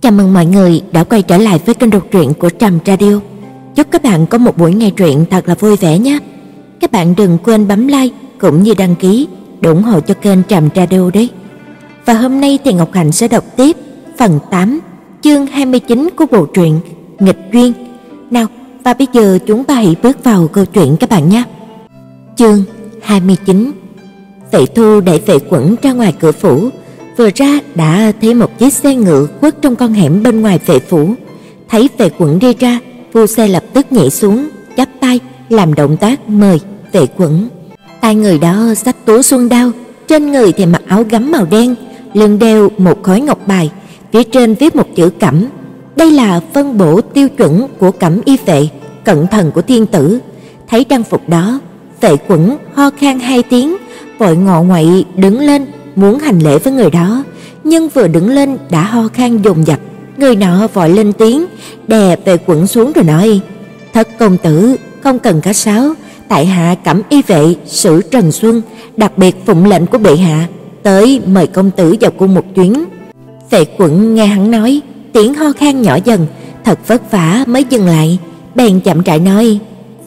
Chào mừng mọi người đã quay trở lại với kênh đọc truyện của Trầm Radio. Chúc các bạn có một buổi nghe truyện thật là vui vẻ nhé. Các bạn đừng quên bấm like cũng như đăng ký để ủng hộ cho kênh Trầm Radio đấy. Và hôm nay thì Ngọc Hạnh sẽ đọc tiếp phần 8, chương 29 của bộ truyện Nghịch duyên. Nào, và bây giờ chúng ta hãy bước vào câu chuyện các bạn nhé. Chương 29. Vệ Thu đẩy Vệ Quẩn ra ngoài cửa phủ, vừa ra đã thấy một chiếc xe ngựa quất trong con hẻm bên ngoài vệ phủ. Thấy Vệ Quẩn đi ra, phu xe lập tức nhảy xuống, chắp tay làm động tác mời Vệ Quẩn. Tay người đó xách túi xuân đao, trên người thì mặc áo gấm màu đen, lưng đeo một khối ngọc bài, phía trên viết một chữ Cẩm. Đây là phân bổ tiêu chuẩn của Cẩm y vệ, cận thần của thiên tử. Thấy trang phục đó, Vệ Quẩn ho khan hai tiếng, vội ngọ ngoại đứng lên muốn hành lễ với người đó, nhưng vừa đứng lên đã ho khan dồn dập. Người nọ vội lên tiếng, đè về Quẩn xuống rồi nói: "Thất công tử, không cần cá sáo, tại hạ Cẩm y vệ sử Trần Xuân, đặc biệt phụng lệnh của bệ hạ, tới mời công tử vào cung một chuyến." Vệ Quẩn nghe hắn nói, tiếng ho khan nhỏ dần, thật vất vả mới dừng lại, bèn chậm rãi nói: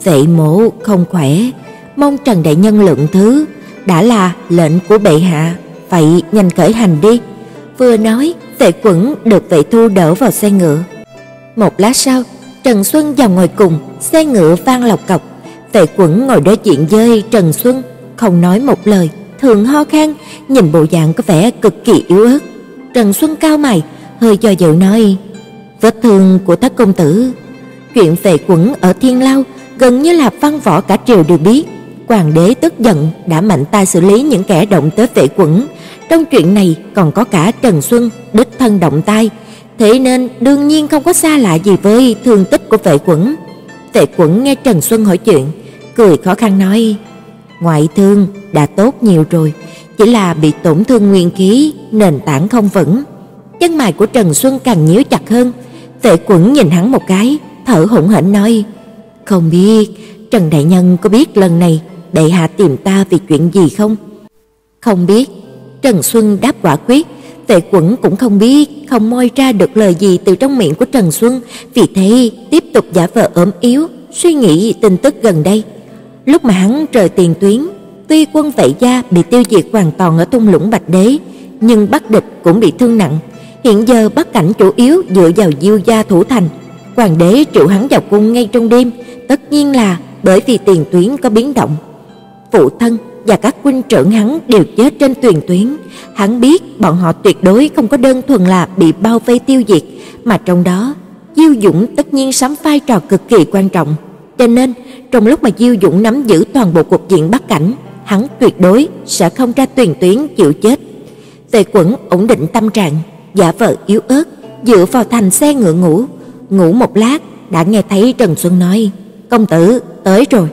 "Vệ mổ không khỏe, mong Trần đại nhân lượng thứ, đã là lệnh của bệ hạ, vậy nhanh khởi hành đi." Vừa nói, Vệ Quẩn được Vệ Thu đỡ vào xe ngựa. Một lát sau, Trần Xuân vào ngồi cùng, xe ngựa vang lộc cộc. Vệ Quẩn ngồi đối diện với Trần Xuân, không nói một lời, thường ho khan, nhìn bộ dạng có vẻ cực kỳ yếu ớt. Trần Xuân cao mày, hơi do dự nói: "Vết thương của Thất công tử, chuyện Vệ Quẩn ở Thiên Lao gần như là văn võ cả triều đều biết." Hoàng đế tức giận đã mạnh tay xử lý những kẻ động tới Vệ Quẩn, trong chuyện này còn có cả Trần Xuân đích thân động tay, thế nên đương nhiên không có xa lạ gì với thương tích của Vệ Quẩn. Vệ Quẩn nghe Trần Xuân hỏi chuyện, cười khó khăn nói: "Ngoại thương đã tốt nhiều rồi, chỉ là bị tổn thương nguyên khí, nền tảng không vững." Chân mày của Trần Xuân càng nhíu chặt hơn. Vệ Quẩn nhìn hắn một cái, thở hổn hển nói: "Không biết Trần đại nhân có biết lần này bệ hạ tìm ta vì chuyện gì không?" "Không biết." Trần Xuân đáp quả quyết, Vệ Quẩn cũng không biết, không moi ra được lời gì từ trong miệng của Trần Xuân, vì thế tiếp tục giả vờ ốm yếu, suy nghĩ tin tức gần đây. Lúc mà hắn rời tiền tuyến, tuy quân Vệ gia bị tiêu diệt hoàn toàn ở thung lũng Bạch Đế, nhưng Bắc địch cũng bị thương nặng. Hiện giờ Bắc cảnh chủ yếu dựa vào Diêu gia thủ thành. Hoàng đế triệu hắn vào cung ngay trong đêm, tất nhiên là bởi vì tiền tuyến có biến động. Phụ thân và các huynh trưởng hắn đều chết trên tuyền tuyến, hắn biết bọn họ tuyệt đối không có đơn thuần là bị bao vây tiêu diệt, mà trong đó Diêu Dũng tất nhiên sắm vai trò cực kỳ quan trọng. Cho nên, trong lúc mà Diêu Dũng nắm giữ toàn bộ cục diện Bắc cảnh, hắn tuyệt đối sẽ không ra tuyền tuyến chịu chết. Tề Quẩn ổn định tâm trạng, giả vờ yếu ớt, dựa vào thành xe ngựa ngủ, ngủ một lát đã nghe thấy Trần Xuân nói: "Công tử, tới rồi."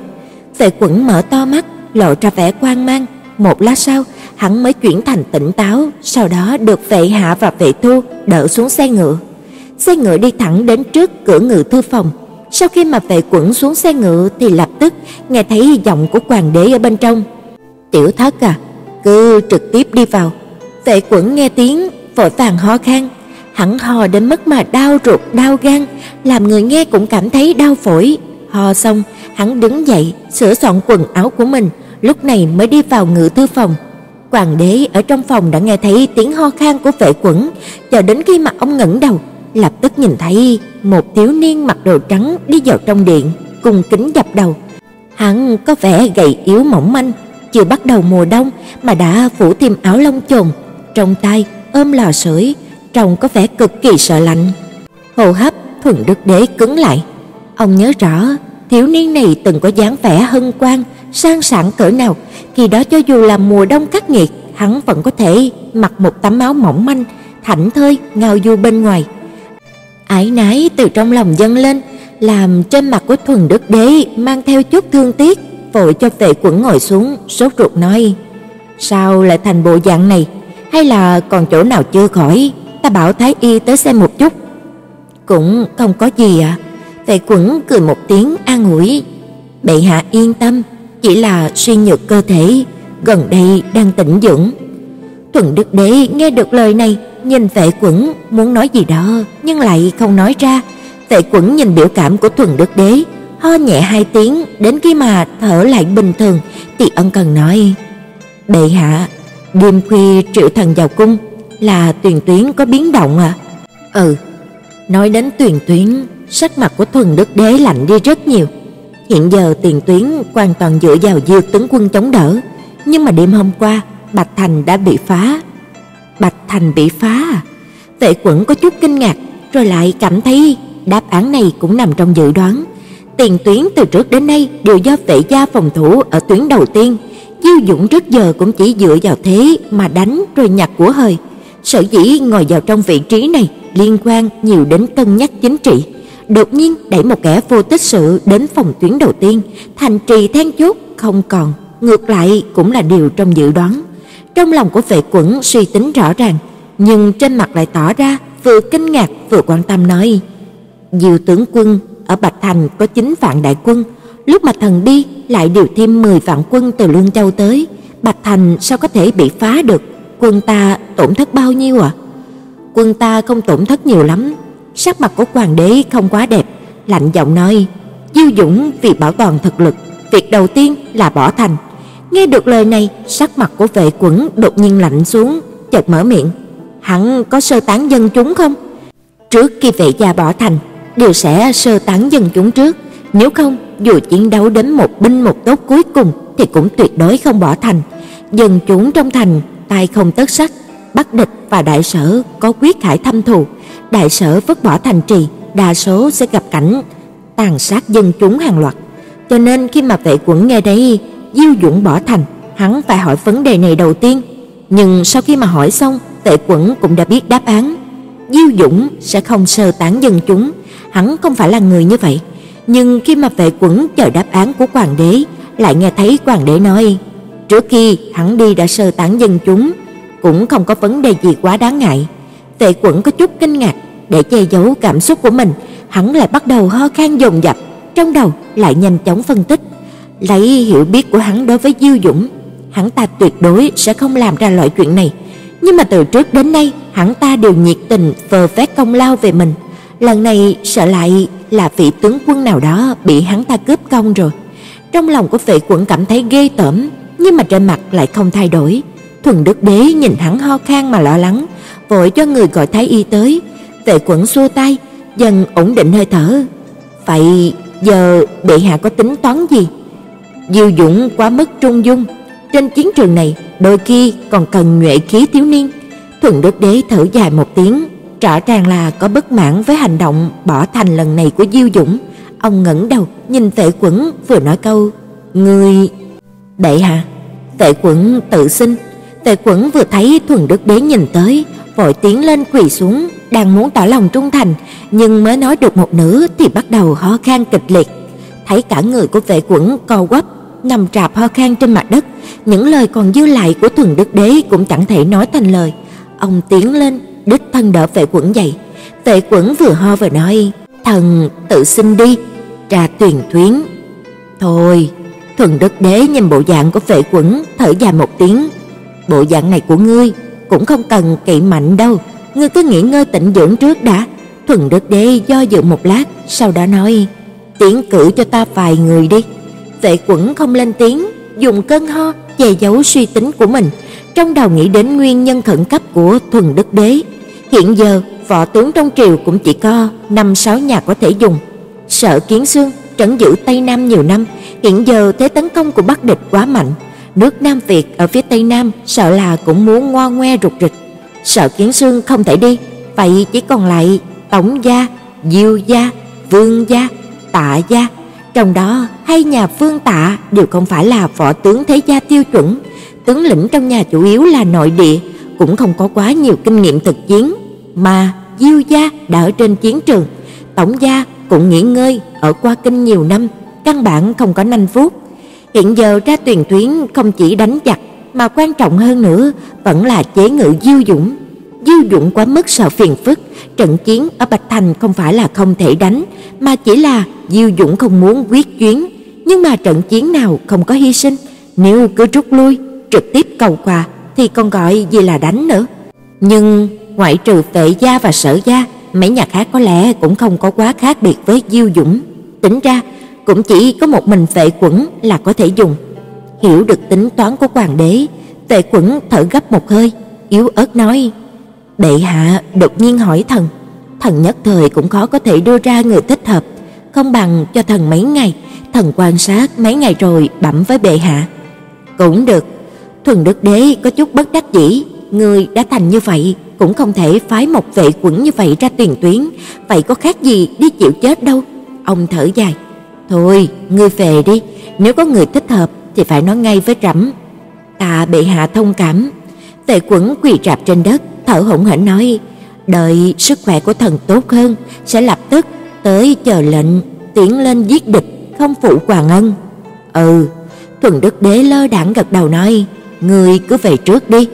Tề Quẩn mở to mắt, lộ ra vẻ quan mang, một lát sau, hắn mới chuyển thành tỉnh táo, sau đó được vệ hạ và vệ thu đỡ xuống xe ngựa. Xe ngựa đi thẳng đến trước cửa ngự thư phòng. Sau khi mà vệ quẩn xuống xe ngựa thì lập tức nghe thấy giọng của hoàng đế ở bên trong. "Tiểu thất à, cứ trực tiếp đi vào." Vệ quẩn nghe tiếng vội vàng ho khan, hắn ho đến mức mà đau ruột đau gan, làm người nghe cũng cảm thấy đau phổi. Ho xong, hắn đứng dậy, sửa soạn quần áo của mình, lúc này mới đi vào ngự thư phòng. Hoàng đế ở trong phòng đã nghe thấy tiếng ho khan của vệ quẩn, cho đến khi mà ông ngẩng đầu, lập tức nhìn thấy một thiếu niên mặc đồ trắng đi vào trong điện, cùng kính dập đầu. Hắn có vẻ gầy yếu mỏng manh, chưa bắt đầu mùa đông mà đã phủ thêm áo lông chồn, trong tay ôm lò sưởi, trông có vẻ cực kỳ sợ lạnh. Hô hấp thuần đức đế cứng lại. Ông nhớ rõ, thiếu niên này từng có dáng vẻ hân quang, sang sảng cỡ nào, khi đó cho dù là mùa đông khắc nghiệt, hắn vẫn có thể mặc một tấm áo mỏng manh, thảnh thơi ngao du bên ngoài. Ái nái từ trong lòng dâng lên, làm trên mặt của Thuần Đức Đế mang theo chút thương tiếc, vội cho Vệ Quẩn ngồi xuống, sốt ruột nói: "Sao lại thành bộ dạng này, hay là còn chỗ nào chưa khỏi, ta bảo thái y tới xem một chút." "Cũng không có gì ạ." À. Tề Quẩn cười một tiếng an ủi, "Bệ hạ yên tâm, chỉ là suy nhược cơ thể, gần đây đang tĩnh dưỡng." Thuần Đức Đế nghe được lời này, nhìn Vệ Quẩn muốn nói gì đó nhưng lại không nói ra. Vệ Quẩn nhìn biểu cảm của Thuần Đức Đế, ho nhẹ hai tiếng, đến khi mà thở lại bình thường thì ân cần nói: "Bệ hạ, đêm khuya triệu thần vào cung là Tuyền Tuyến có biến động à?" "Ừ." Nói đến Tuyền Tuyến, sắc mặt của Thuần Đức Đế lạnh đi rất nhiều. Hiện giờ Tiền Tuyến hoàn toàn dựa vào Diêu tướng quân chống đỡ, nhưng mà đêm hôm qua, Bạch Thành đã bị phá. Bạch Thành bị phá à? Vệ Quẩn có chút kinh ngạc, rồi lại cảm thấy đáp án này cũng nằm trong dự đoán. Tiền Tuyến từ trước đến nay đều do vệ gia phòng thủ ở tuyến đầu tiên, Diêu Dũng trước giờ cũng chỉ dựa vào thế mà đánh rồi nhặt của hời. Sở dĩ ngồi vào trong vị trí này liên quan nhiều đến cân nhắc chính trị. Đột nhiên đẩy một kẻ vô tích sự đến phòng tuyến đầu tiên, thành trì then chốt không còn, ngược lại cũng là điều trong dự đoán. Trong lòng của vệ quẩn suy tính rõ ràng, nhưng trên mặt lại tỏ ra vừa kinh ngạc vừa quan tâm nói: "Diệu tướng quân ở Bạch Thành có 9 vạn đại quân, lúc mà thần đi lại điều thêm 10 vạn quân từ Lương Châu tới, Bạch Thành sao có thể bị phá được? Quân ta tổn thất bao nhiêu ạ?" À? Quân ta không tổn thất nhiều lắm, sắc mặt của hoàng đế không quá đẹp, lạnh giọng nói: "Diêu Dũng vì bảo toàn thực lực, việc đầu tiên là bỏ thành." Nghe được lời này, sắc mặt của vệ quẩn đột nhiên lạnh xuống, chợt mở miệng, "Hắn có sơ tán dân chúng không?" Trước khi vệ gia bỏ thành, đều sẽ sơ tán dân chúng trước, nếu không, dù chiến đấu đến một binh một tốt cuối cùng thì cũng tuyệt đối không bỏ thành. Dân chúng trong thành tay không tất sách, bắt địch và đại sở có quyết khải thâm thù, đại sở vứt bỏ thành trì, đa số sẽ gặp cảnh tàn sát dân chúng hàng loạt. Cho nên khi mà vệ quẩn nghe đây, Diêu Dũng bỏ thành, hắn phải hỏi vấn đề này đầu tiên. Nhưng sau khi mà hỏi xong, vệ quẩn cũng đã biết đáp án. Diêu Dũng sẽ không sơ tán dân chúng, hắn không phải là người như vậy. Nhưng khi mà vệ quẩn chờ đáp án của hoàng đế, lại nghe thấy hoàng đế nói, trước khi hắn đi đã sơ tán dân chúng, cũng không có vấn đề gì quá đáng ngại. Vệ Quẩn có chút kinh ngạc, để che giấu cảm xúc của mình, hắn lại bắt đầu ho khan dồn dập, trong đầu lại nhanh chóng phân tích, lấy hiểu biết của hắn đối với Diêu Dũng, hắn ta tuyệt đối sẽ không làm ra loại chuyện này, nhưng mà từ trước đến nay, hắn ta đều nhiệt tình vờ vét công lao về mình, lần này sợ lại là vị tướng quân nào đó bị hắn ta cướp công rồi. Trong lòng của Vệ Quẩn cảm thấy ghê tởm, nhưng mà trên mặt lại không thay đổi. Thuần Đức Đế nhìn hắn ho khan mà lo lắng, vội cho người gọi thái y tới. tề Quẩn xua tay, dần ổn định hơi thở. "Vậy giờ bệ hạ có tính toán gì?" Diêu Dũng quá mức trung dung, trên chiến trường này đôi khi còn cần nhuệ khí thiếu niên. Thuần Đức Đế thở dài một tiếng, rõ ràng là có bất mãn với hành động bỏ thành lần này của Diêu Dũng. Ông ngẩng đầu, nhìn Tệ Quẩn vừa nói câu: "Ngươi bệ hạ." Tệ Quẩn tự xin Tề Quẩn vừa thấy Thuần Đức Đế nhìn tới, vội tiến lên quỳ xuống, đang muốn tỏ lòng trung thành, nhưng mới nói được một nửa thì bắt đầu ho khan kịch liệt. Thấy cả người của Vệ Quẩn co quắp, nằm rạp ho khan trên mặt đất, những lời còn dư lại của Thuần Đức Đế cũng chẳng thể nói thành lời. Ông tiến lên, đích thân đỡ Vệ Quẩn dậy. Vệ Quẩn vừa ho vừa nói: "Thần tự xin đi, trà tuyền thuyến." Thôi, Thuần Đức Đế nhìn bộ dạng của Vệ Quẩn, thở dài một tiếng, bộ dạng này của ngươi cũng không cần kỵ mạnh đâu, ngươi cứ nghỉ ngơi tĩnh dưỡng trước đã." Thuần Đức Đế do dự một lát, sau đó nói: Tiễn cử cho ta vài người đi." Vệ Quẩn không lên tiếng, dùng cơn ho che giấu suy tính của mình, trong đầu nghĩ đến nguyên nhân khẩn cấp của Thuần Đức Đế. Hiện giờ, võ tướng trong triều cũng chỉ có năm sáu nhà có thể dùng. Sở Kiến Xương trấn giữ Tây Nam nhiều năm, hiện giờ thế tấn công của Bắc địch quá mạnh, nước Nam Việt ở phía tây nam sợ là cũng muốn ngoa ngoe rụt rịch. Sợ Kiến Xương không thể đi, vậy chỉ còn lại Tống gia, Diêu gia, Vương gia, Tạ gia. Trong đó hai nhà Vương Tạ đều không phải là võ tướng thế gia tiêu chuẩn, tướng lĩnh trong nhà chủ yếu là nội địa, cũng không có quá nhiều kinh nghiệm thực chiến, mà Diêu gia đã ở trên chiến trường, Tống gia cũng nghỉ ngơi ở qua kinh nhiều năm, căn bản không có nanh phúc. Hiện giờ ra tuyển tuyến không chỉ đánh giặc mà quan trọng hơn nữa vẫn là chế ngự Diêu Dũng. Diêu Dũng quá mức sợ phiền phức, trận chiến ở Bạch Thành không phải là không thể đánh, mà chỉ là Diêu Dũng không muốn quyết chuyến, nhưng mà trận chiến nào không có hy sinh, nếu cứ rút lui, trực tiếp cầu quà thì còn gọi gì là đánh nữa. Nhưng ngoại trừ Vệ gia và Sở gia, mấy nhà khác có lẽ cũng không có quá khác biệt với Diêu Dũng. Tính ra, cũng chỉ có một mình Vệ Quẩn là có thể dùng. Hiểu được tính toán của hoàng đế, Vệ Quẩn thở gấp một hơi, yếu ớt nói: "Bệ hạ đột nhiên hỏi thần, thần nhất thời cũng khó có thể đưa ra người thích hợp, không bằng cho thần mấy ngày, thần quan sát mấy ngày rồi bẩm với bệ hạ." "Cũng được." Thuần Đức Đế có chút bất đắc dĩ, người đã thành như vậy, cũng không thể phái một vệ quẩn như vậy ra tiền tuyến, vậy có khác gì đi chịu chết đâu. Ông thở dài, "Thôi, ngươi về đi, nếu có người thích hợp thì phải nói ngay với trẫm." Ta bệ hạ thông cảm. Vệ quẩn quỳ rạp trên đất, thở hổn hển nói, "Đợi sức khỏe của thần tốt hơn, sẽ lập tức tới chờ lệnh, tiến lên giết địch, không phụ hoàng ân." "Ừ." Thuần Đức Đế lơ đãng gật đầu nói, "Ngươi cứ về trước đi."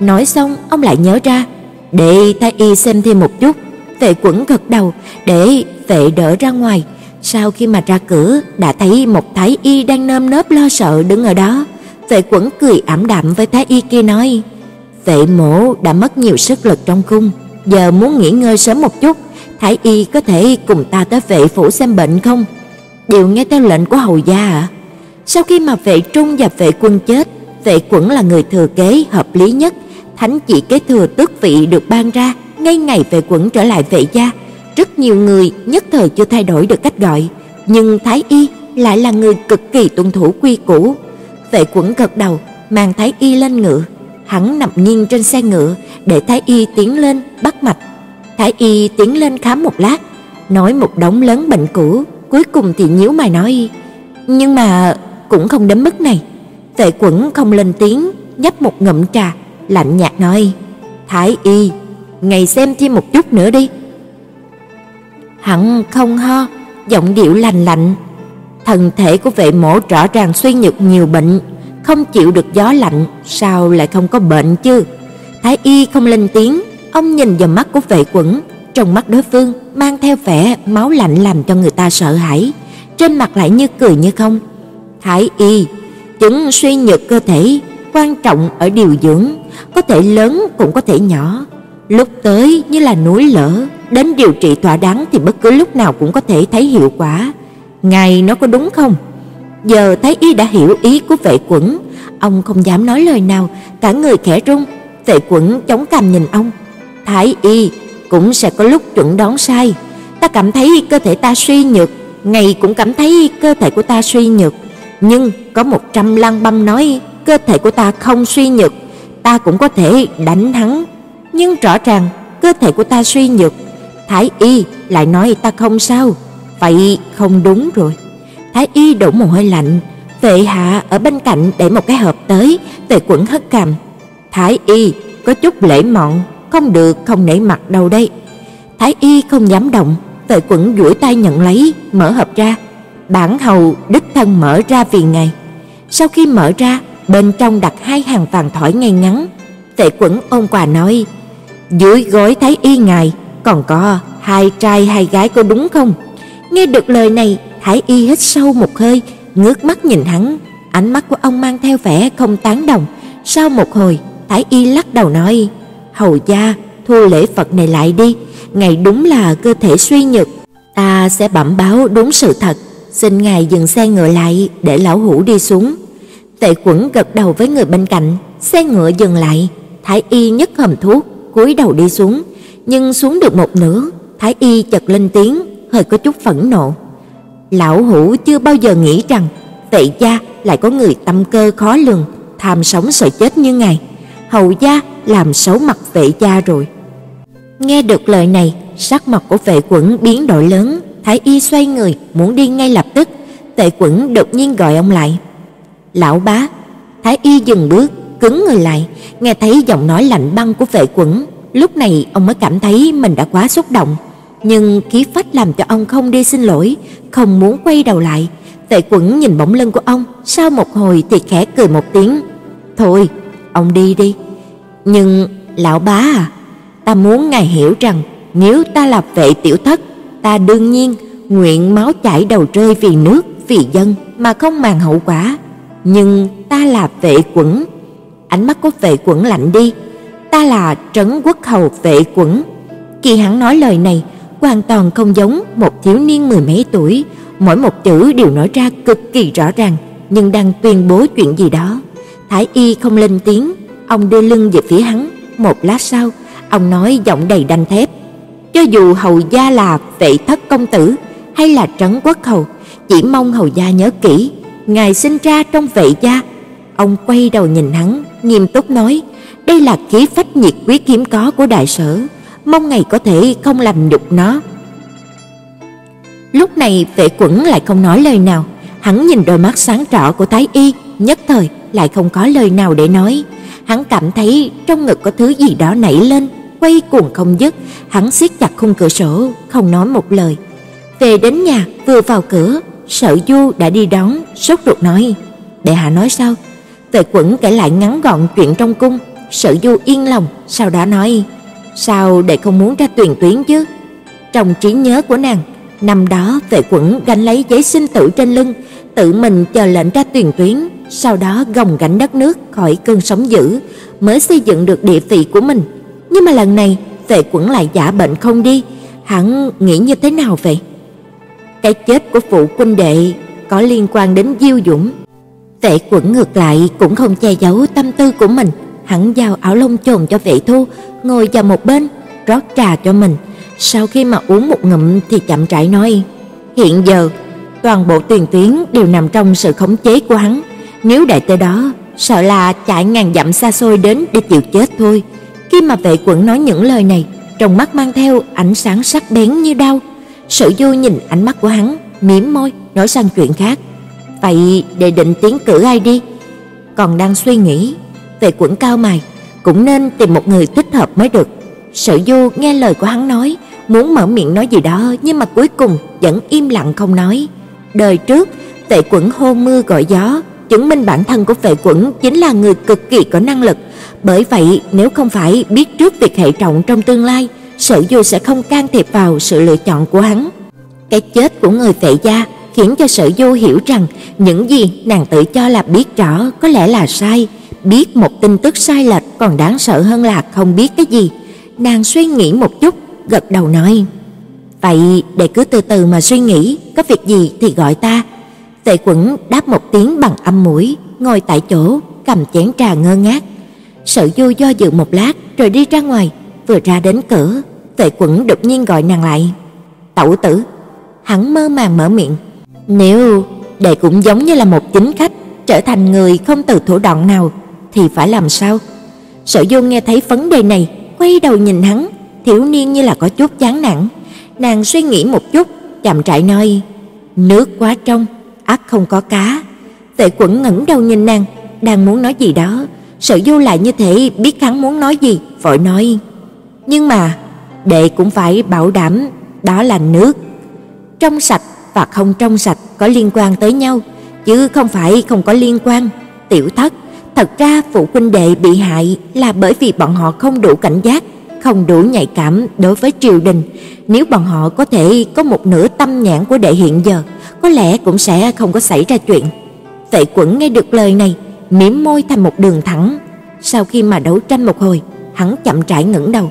Nói xong, ông lại nhớ ra, để thái y xem thêm một chút. Vệ Quẩn gật đầu, để vệ đỡ ra ngoài. Sau khi mà ra cửa, đã thấy một thái y đang nơm nớp lo sợ đứng ở đó. Vệ Quẩn cười ảm đạm với thái y kia nói: "Vệ mổ đã mất nhiều sức lực trong cung, giờ muốn nghỉ ngơi sớm một chút, thái y có thể cùng ta tới vệ phủ xem bệnh không?" điều nghe theo lệnh của hầu gia ạ. Sau khi mà vệ trung và vệ quân chết, vệ quẩn là người thừa kế hợp lý nhất, thánh chỉ kế thừa tước vị được ban ra, ngay ngày vệ quẩn trở lại vệ gia, rất nhiều người nhất thời chưa thay đổi được cách gọi, nhưng Thái y lại là người cực kỳ tuân thủ quy củ. Vệ quẩn gật đầu, mang Thái y lên ngựa, hắn nằm nghiêng trên xe ngựa để Thái y tiến lên bắt mạch. Thái y tiến lên khám một lát, nói một đống lớn bệnh cũ, cuối cùng thì nhíu mày nói: "Nhưng mà cũng không đến mức này." Vệ Quẩn không lên tiếng, nhấp một ngụm trà, lạnh nhạt nói: "Thái y, ngày xem thêm một chút nữa đi." Hắn không ho, giọng điệu lành lạnh. Thân thể của vệ mổ rõ ràng suy nhược nhiều bệnh, không chịu được gió lạnh, sao lại không có bệnh chứ? Thái y không lên tiếng, ông nhìn vào mắt của vệ quẩn, trong mắt đối phương mang theo vẻ máu lạnh làm cho người ta sợ hãi, trên mặt lại như cười như không. Thái y, chứng suy nhược cơ thể quan trọng ở điều dưỡng, có thể lớn cũng có thể nhỏ. Lúc tới như là núi lở, đến điều trị thỏa đáng thì bất cứ lúc nào cũng có thể thấy hiệu quả. Ngài nói có đúng không? Giờ thấy y đã hiểu ý của vệ quẩn, ông không dám nói lời nào, cả người khẽ run. Vệ quẩn chống cằm nhìn ông. Thái y cũng sẽ có lúc chuẩn đoán sai. Ta cảm thấy cơ thể ta suy nhược, ngài cũng cảm thấy cơ thể của ta suy nhược, nhưng có một trăm lăng băm nói cơ thể của ta không suy nhược, ta cũng có thể đánh hắn, nhưng rõ ràng cơ thể của ta suy nhược, Thái y lại nói ta không sao, vậy không đúng rồi. Thái y đổ mồ hôi lạnh, Vệ hạ ở bên cạnh để một cái hộp tới, Tề Quẩn hất cằm. Thái y có chút lễ mọn, không được không nể mặt đâu đây. Thái y không dám động, Tề Quẩn duỗi tay nhận lấy, mở hộp ra. Bản hầu đích thân mở ra vì ngài. Sau khi mở ra, bên trong đặt hai hàng vàng thỏi ngay ngắn. Tề Quẩn ôn quà nói: "Dưới gối Thái y ngài còn có hai trai hai gái có đúng không?" Nghe được lời này, Thái Y hít sâu một hơi, ngước mắt nhìn hắn, ánh mắt của ông mang theo vẻ không tán đồng. Sau một hồi, Thái Y lắc đầu nói: "Hầu gia, thu lễ Phật này lại đi, ngài đúng là cơ thể suy nhược, ta sẽ bẩm báo đúng sự thật." xin ngài dừng xe ngựa lại để lão hủ đi xuống. Tệ Quẩn gật đầu với người bên cạnh, xe ngựa dừng lại, Thái y nhấc hòm thuốc, cúi đầu đi xuống, nhưng xuống được một nửa, Thái y chợt lên tiếng, hơi có chút phẫn nộ. Lão hủ chưa bao giờ nghĩ rằng Vệ gia lại có người tâm cơ khó lường, tham sống sợ chết như ngài. Hầu gia làm xấu mặt Vệ gia rồi. Nghe được lời này, sắc mặt của Vệ Quẩn biến đổi lớn, Thái y xoay người muốn đi ngay lập tức, Tệ Quẩn đột nhiên gọi ông lại. "Lão bá." Thái y dừng bước, cứng người lại, nghe thấy giọng nói lạnh băng của Vệ Quẩn, lúc này ông mới cảm thấy mình đã quá xúc động, nhưng khí phách làm cho ông không đi xin lỗi, không muốn quay đầu lại. Tệ Quẩn nhìn bóng lưng của ông, sau một hồi thì khẽ cười một tiếng, "Thôi, ông đi đi." "Nhưng lão bá à, ta muốn ngài hiểu rằng nếu ta là vệ tiểu thất ta đương nhiên nguyện máu chảy đầu rơi vì nước, vì dân mà không màng hậu quả, nhưng ta là vệ quẩn. Ánh mắt của vệ quẩn lạnh đi ta là Trấn Quốc hầu vệ quẩn." Khi hắn nói lời này, hoàn toàn không giống một thiếu niên mười mấy tuổi, mỗi một chữ đều nói ra cực kỳ rõ ràng, nhưng đang tuyên bố chuyện gì đó. Thái y không lên tiếng, ông đưa lưng về phía hắn, một lát sau, ông nói giọng đầy đanh thép: "Cho dù hầu gia là vệ thất công tử hay là trấn quốc hầu, chỉ mong hầu gia nhớ kỹ, ngài sinh ra trong vệ gia." Ông quay đầu nhìn hắn, nghiêm túc nói: "Đây là khí phách nhiệt quyết hiếm có của đại sở, mong ngày có thể không làm nhục nó." Lúc này Vệ Quẩn lại không nói lời nào, hắn nhìn đôi mắt sáng rõ của Thái y, nhất thời lại không có lời nào để nói. Hắn cảm thấy trong ngực có thứ gì đó nảy lên, quay cuồng không dứt, hắn siết chặt khung cửa sổ, không nói một lời. Về đến nhà, vừa vào cửa, Sở Du đã đi đón, sốt ruột nói: "Đệ hạ nói sao?" Vệ Quẩn kể lại ngắn gọn chuyện trong cung, Sở Du yên lòng, sau đó nói: "Sao đệ không muốn ra tuyển tuyến chứ?" Trong trí nhớ của nàng, năm đó Vệ Quẩn gánh lấy giấy sinh tử trên lưng, tự mình chờ lệnh ra tuyển tuyến, sau đó gồng gánh đất nước khỏi cơn sóng dữ, mới xây dựng được địa vị của mình. Nhưng mà lần này, Vệ Quẩn lại giả bệnh không đi, hắn nghĩ như thế nào vậy? Cái chết của phụ quân đệ có liên quan đến Diêu Dũng. Vệ Quẩn ngược lại cũng không che giấu tâm tư của mình, hắn giao áo lông chồn cho Vệ Thu, ngồi vào một bên, rót trà cho mình. Sau khi mà uống một ngụm thì chậm rãi nói: "Hiện giờ toàn bộ tiền tuyến đều nằm trong sự khống chế của hắn, nếu đại tới đó, sợ là chạy ngàn dặm xa xôi đến để chịu chết thôi." Khi mà Vệ Quẩn nói những lời này, trong mắt mang theo ánh sáng sắc bén như đau Sở Du nhìn ánh mắt của hắn, mím môi, nói sang chuyện khác. "Vậy để định tiến cử ai đi?" Còn đang suy nghĩ, Vệ quận cao mày, cũng nên tìm một người thích hợp mới được. Sở Du nghe lời của hắn nói, muốn mở miệng nói gì đó nhưng mà cuối cùng vẫn im lặng không nói. Đời trước, Vệ Quẩn hô mưa gọi gió, chứng minh bản thân của Vệ Quẩn chính là người cực kỳ có năng lực, bởi vậy nếu không phải biết trước việc hệ trọng trong tương lai, Sở Du sẽ không can thiệp vào sự lựa chọn của hắn. Cái chết của người Vệ gia khiến cho Sở Du hiểu rằng những gì nàng tự cho là biết rõ có lẽ là sai, biết một tin tức sai lệch còn đáng sợ hơn là không biết cái gì. Nàng suy nghĩ một chút, gật đầu nói: "Vậy để cứ từ từ mà suy nghĩ, có việc gì thì gọi ta." Tệ Quẩn đáp một tiếng bằng âm mũi, ngồi tại chỗ, cầm chén trà ngơ ngác. Sở Du do dự một lát rồi đi ra ngoài, vừa ra đến cửa, Tệ Quẩn đột nhiên gọi nàng lại. "Tẩu tử." Hắn mơ màng mở miệng, "Nếu đệ cũng giống như là một chính khách, trở thành người không từ thủ đoạn nào thì phải làm sao?" Sở Du nghe thấy vấn đề này, quay đầu nhìn hắn, thiếu niên như là có chút chán nản. Nàng suy nghĩ một chút, chậm rãi nói: "Nước quá trong, ắt không có cá." Tệ Quẩn ngẩng đầu nhìn nàng, đang muốn nói gì đó, Sở Du lại như thể biết hắn muốn nói gì, vội nói: "Nhưng mà đệ cũng phải bảo đảm đó là nước. Trong sạch và không trong sạch có liên quan tới nhau, chứ không phải không có liên quan. Tiểu Thất, thật ra phụ huynh đệ bị hại là bởi vì bọn họ không đủ cảnh giác, không đủ nhạy cảm đối với triều đình. Nếu bọn họ có thể có một nửa tâm nhãn của đệ hiện giờ, có lẽ cũng sẽ không có xảy ra chuyện." Tệ Quẩn nghe được lời này, mím môi thành một đường thẳng. Sau khi mà đấu tranh một hồi, hắn chậm rãi ngẩng đầu.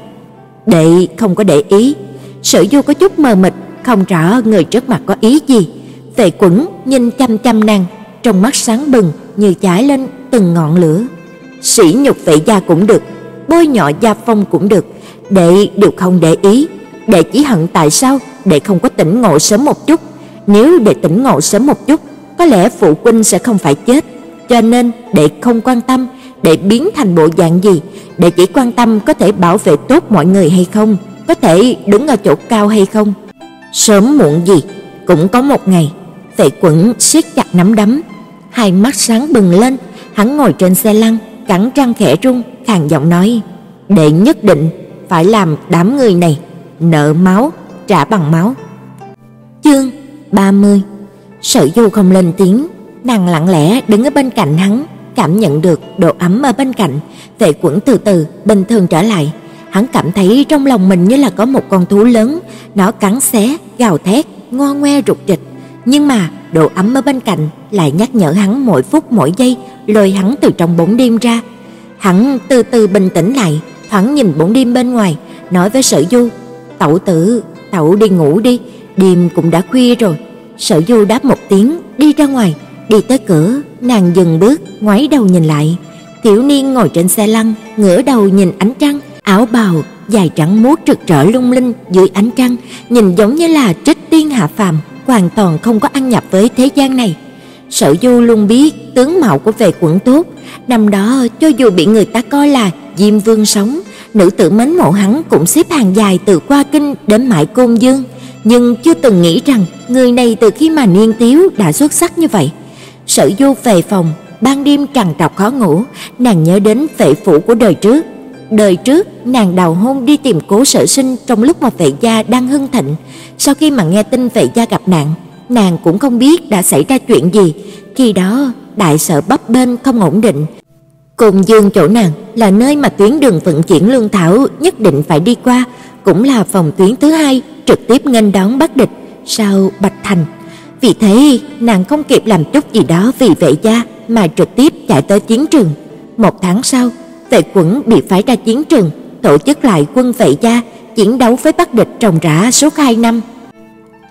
Đệ không có để ý, Sở Du có chút mờ mịt, không rõ người trước mặt có ý gì. vệ Quẩn nhìn chăm chăm nàng, trong mắt sáng bừng như cháy lên từng ngọn lửa. Sỉ nhục vệ gia cũng được, bôi nhọ gia phong cũng được, đệ đều không để ý, đệ chỉ hận tại sao đệ không có tỉnh ngộ sớm một chút, nếu đệ tỉnh ngộ sớm một chút, có lẽ phụ huynh sẽ không phải chết, cho nên đệ không quan tâm đệ biến thành bộ dạng gì, đệ chỉ quan tâm có thể bảo vệ tốt mọi người hay không, có thể đứng ở chỗ cao hay không. Sớm muộn gì cũng có một ngày, Tệ Quẩn siết chặt nắm đấm, hai mắt sáng bừng lên, hắn ngồi trên xe lăn, cắn răng khẽ run, khàn giọng nói: "Đệ nhất định phải làm đám người này nợ máu trả bằng máu." Chương 30. Sở Du không lên tiếng, nàng lặng lẽ đứng ở bên cạnh hắn, cảm nhận được độ ấm ở bên cạnh, Vệ Quẩn từ từ bình thường trở lại. Hắn cảm thấy trong lòng mình như là có một con thú lớn, nó cắn xé, gào thét, ngo ngoe rụt rịch, nhưng mà độ ấm ở bên cạnh lại nhắc nhở hắn mỗi phút mỗi giây, lôi hắn từ trong bóng đêm ra. Hắn từ từ bình tĩnh lại, thoáng nhìn bóng đêm bên ngoài, nói với Sở Du, "Tẩu tử, tẩu đi ngủ đi, đêm cũng đã khuya rồi." Sở Du đáp một tiếng, đi ra ngoài, đi tới cửa, nàng dừng bước, ngoái đầu nhìn lại. Tiểu niên ngồi trên xe lăn, ngửa đầu nhìn ánh trăng, áo bào dài trắng muốt rực rỡ lung linh dưới ánh trăng, nhìn giống như là trích tiên hạ phàm, hoàn toàn không có ăn nhập với thế gian này. Sở Du luôn biết tướng mạo của vệ quận tốt, năm đó cho dù bị người ta coi là Diêm Vương sống, nữ tử mến mộ hắn cũng xếp hàng dài từ qua kinh đến mãi côn dương, nhưng chưa từng nghĩ rằng người này từ khi mà niên thiếu đã xuất sắc như vậy. Sở Du về phòng, ban đêm trằn trọc khó ngủ, nàng nhớ đến vệ phủ của đời trước. Đời trước, nàng đào hôn đi tìm Cố Sở Sinh trong lúc mà vệ gia đang hưng thịnh, sau khi mà nghe tin vệ gia gặp nạn, nàng cũng không biết đã xảy ra chuyện gì, khi đó đại sở bấp bên không ổn định. Cùng Dương chỗ nàng là nơi mà tuyến đường vận chuyển lương thảo nhất định phải đi qua, cũng là phòng tuyến thứ hai trực tiếp nghênh đón bắt địch sau Bạch Thành. Vì thế, nàng không kịp làm chút gì đó vì vệ gia mà trực tiếp chạy tới chiến trường. Một tháng sau, vệ quẩn bị phái ra chiến trường, tổ chức lại quân vệ gia chiến đấu với Bắc địch trồng rã suốt 2 năm.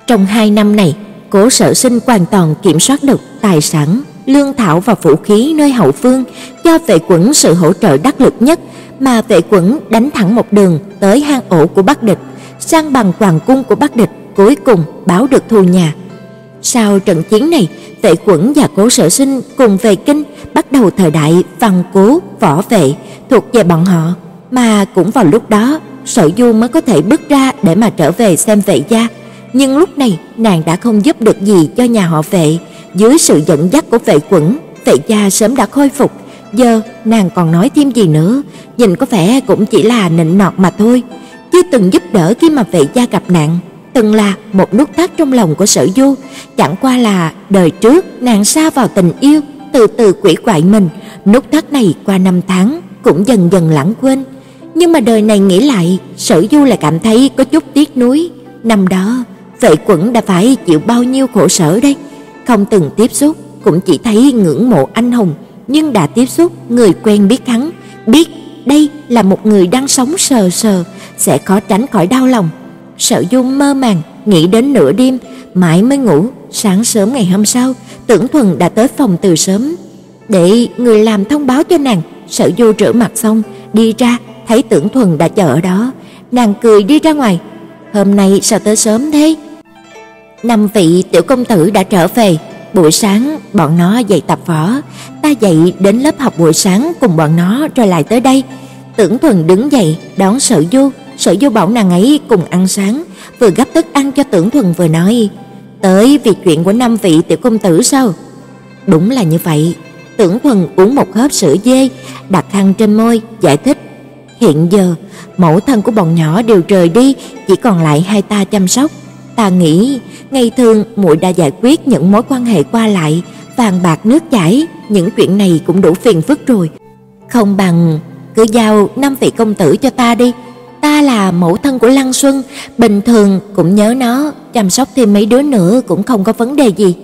Trong 2 năm này, Cố Sở Sinh hoàn toàn kiểm soát được tài sản, lương thảo và vũ khí nơi hậu phương, cho vệ quẩn sự hỗ trợ đắc lực nhất, mà vệ quẩn đánh thẳng một đường tới hang ổ của Bắc địch, sang bằng hoàng cung của Bắc địch, cuối cùng báo được thù nhà. Sau trận chiến này, Vệ Quẩn và Cố Sở Sinh cùng về kinh, bắt đầu thời đại văn cố võ vệ thuộc về bọn họ, mà cũng vào lúc đó, Sở Du mới có thể bước ra để mà trở về xem Vệ gia. Nhưng lúc này, nàng đã không giúp được gì cho nhà họ Vệ, dưới sự dẫn dắt của Vệ Quẩn, Vệ gia sớm đã khôi phục, giờ nàng còn nói thêm gì nữa, nhìn có vẻ cũng chỉ là nịnh nọt mà thôi, chưa từng giúp đỡ khi mà Vệ gia gặp nạn. Từng là một nút thắt trong lòng của Sở Du, chẳng qua là đời trước nàng sa vào tình yêu, từ từ quỷ quại mình, nút thắt này qua năm tháng cũng dần dần lãng quên. Nhưng mà đời này nghĩ lại, Sở Du lại cảm thấy có chút tiếc nuối. Năm đó, vậy Quẩn đã phải chịu bao nhiêu khổ sở đây, không từng tiếp xúc, cũng chỉ thấy ngưỡng mộ anh hùng, nhưng đã tiếp xúc, người quen biết hắn, biết đây là một người đang sống sờ sờ, sẽ khó tránh khỏi đau lòng. Sở du mơ màng nghĩ đến nửa đêm, mãi mới ngủ, sáng sớm ngày hôm sau, Tưởng Thuần đã tới phòng từ sớm để người làm thông báo cho nàng. Sở Du rửa mặt xong, đi ra, thấy Tưởng Thuần đã chờ ở đó, nàng cười đi ra ngoài. "Hôm nay sao tới sớm thế?" Năm vị tiểu công tử đã trở về, buổi sáng bọn nó dậy tập võ, ta dậy đến lớp học buổi sáng cùng bọn nó rồi lại tới đây. Tưởng Thuần đứng dậy đón Sở Du, Sở Du bảo nàng ấy cùng ăn sáng, vừa gấp thức ăn cho Tưởng Thuần vừa nói, "Tới vì chuyện của năm vị tiểu công tử sao?" Đúng là như vậy. Tưởng Thuần uống một hớp sữa dê, đặt khăn trên môi, giải thích, "Hiện giờ, mẫu thân của bọn nhỏ đều rời đi, chỉ còn lại hai ta chăm sóc. Ta nghĩ, ngày thường muội đã giải quyết những mối quan hệ qua lại, vàng bạc nước chảy, những chuyện này cũng đủ phiền phức rồi. Không bằng cứ giao năm vị công tử cho ta đi." Ta là mẫu thân của Lăng Xuân, bình thường cũng nhớ nó, chăm sóc thêm mấy đứa nữa cũng không có vấn đề gì.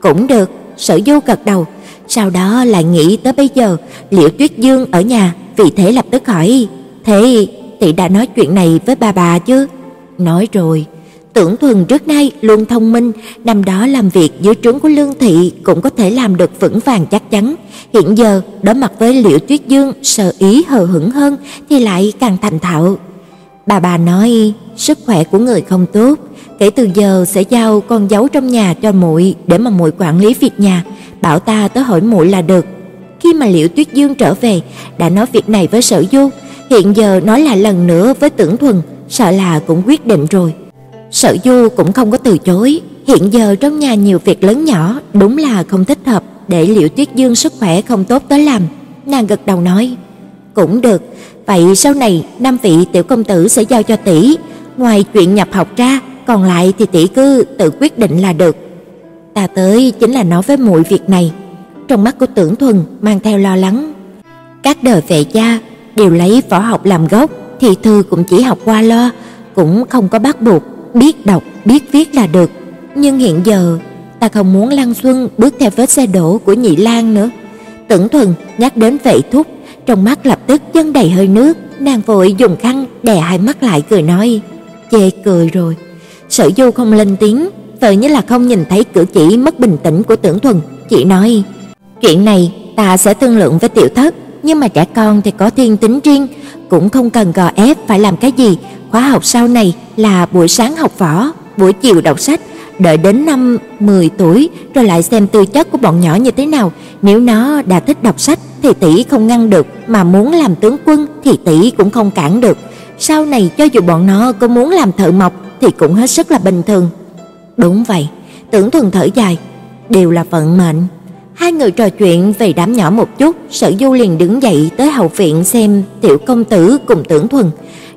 Cũng được, Sở Du gật đầu, sau đó lại nghĩ tới bây giờ, Liễu Tuyết Dương ở nhà, vì thế lập tức hỏi, "Thế tỷ đã nói chuyện này với bà bà chứ?" Nói rồi. Tưởng Thuần trước nay luôn thông minh, năm đó làm việc dưới trướng của Lương thị cũng có thể làm được vững vàng chắc chắn, hiện giờ đối mặt với Liễu Tuyết Dương sợ ý hờ hững hơn thì lại càng thành thạo, Bà bà nói sức khỏe của người không tốt, kể từ giờ sẽ giao con dấu trong nhà cho muội để mà muội quản lý việc nhà, bảo ta tới hỏi muội là được. Khi mà Liễu Tuyết Dương trở về, đã nói việc này với Sở Du, hiện giờ nói lại lần nữa với Tưởng Thuần, sợ là cũng quyết định rồi. Sở Du cũng không có từ chối, hiện giờ trong nhà nhiều việc lớn nhỏ, đúng là không thích hợp để Liễu Tuyết Dương sức khỏe không tốt tới làm. Nàng gật đầu nói, cũng được, vậy sau này năm vị tiểu công tử sẽ giao cho tỷ, ngoài chuyện nhập học ra, còn lại thì tỷ cứ tự quyết định là được. Ta tới chính là nói với muội việc này. Trong mắt của Tưởng Thuần mang theo lo lắng. Các đời vệ gia đều lấy võ học làm gốc, thì thư cũng chỉ học qua lo, cũng không có bắt buộc biết đọc, biết viết là được. Nhưng hiện giờ, ta không muốn Lăng Xuân bước theo vết xe đổ của Nhị Lang nữa. Tưởng Thuần nhắc đến vệ thúc trong mắt lập tức dâng đầy hơi nước, nàng vội dùng khăn đè hai mắt lại cười nói, chê cười rồi. Sở Du không lên tiếng, vợ như là không nhìn thấy cử chỉ mất bình tĩnh của Tưởng Thuần, chỉ nói: "Chuyện này ta sẽ thương lượng với tiểu thất, nhưng mà trẻ con thì có thiên tính riêng, cũng không cần gò ép phải làm cái gì, khóa học sau này là buổi sáng học võ, buổi chiều đọc sách, đợi đến năm 10 tuổi rồi lại xem tư chất của bọn nhỏ như thế nào, nếu nó đã thích đọc sách thì tỷ không ngăn được, mà muốn làm tướng quân thì tỷ cũng không cản được. Sau này cho dù bọn nó có muốn làm thợ mộc thì cũng hết sức là bình thường. Đúng vậy, Tưởng Thuần thở dài, đều là vận mệnh. Hai người trò chuyện về đám nhỏ một chút, Sở Du liền đứng dậy tới hậu viện xem tiểu công tử cùng Tưởng Thuần.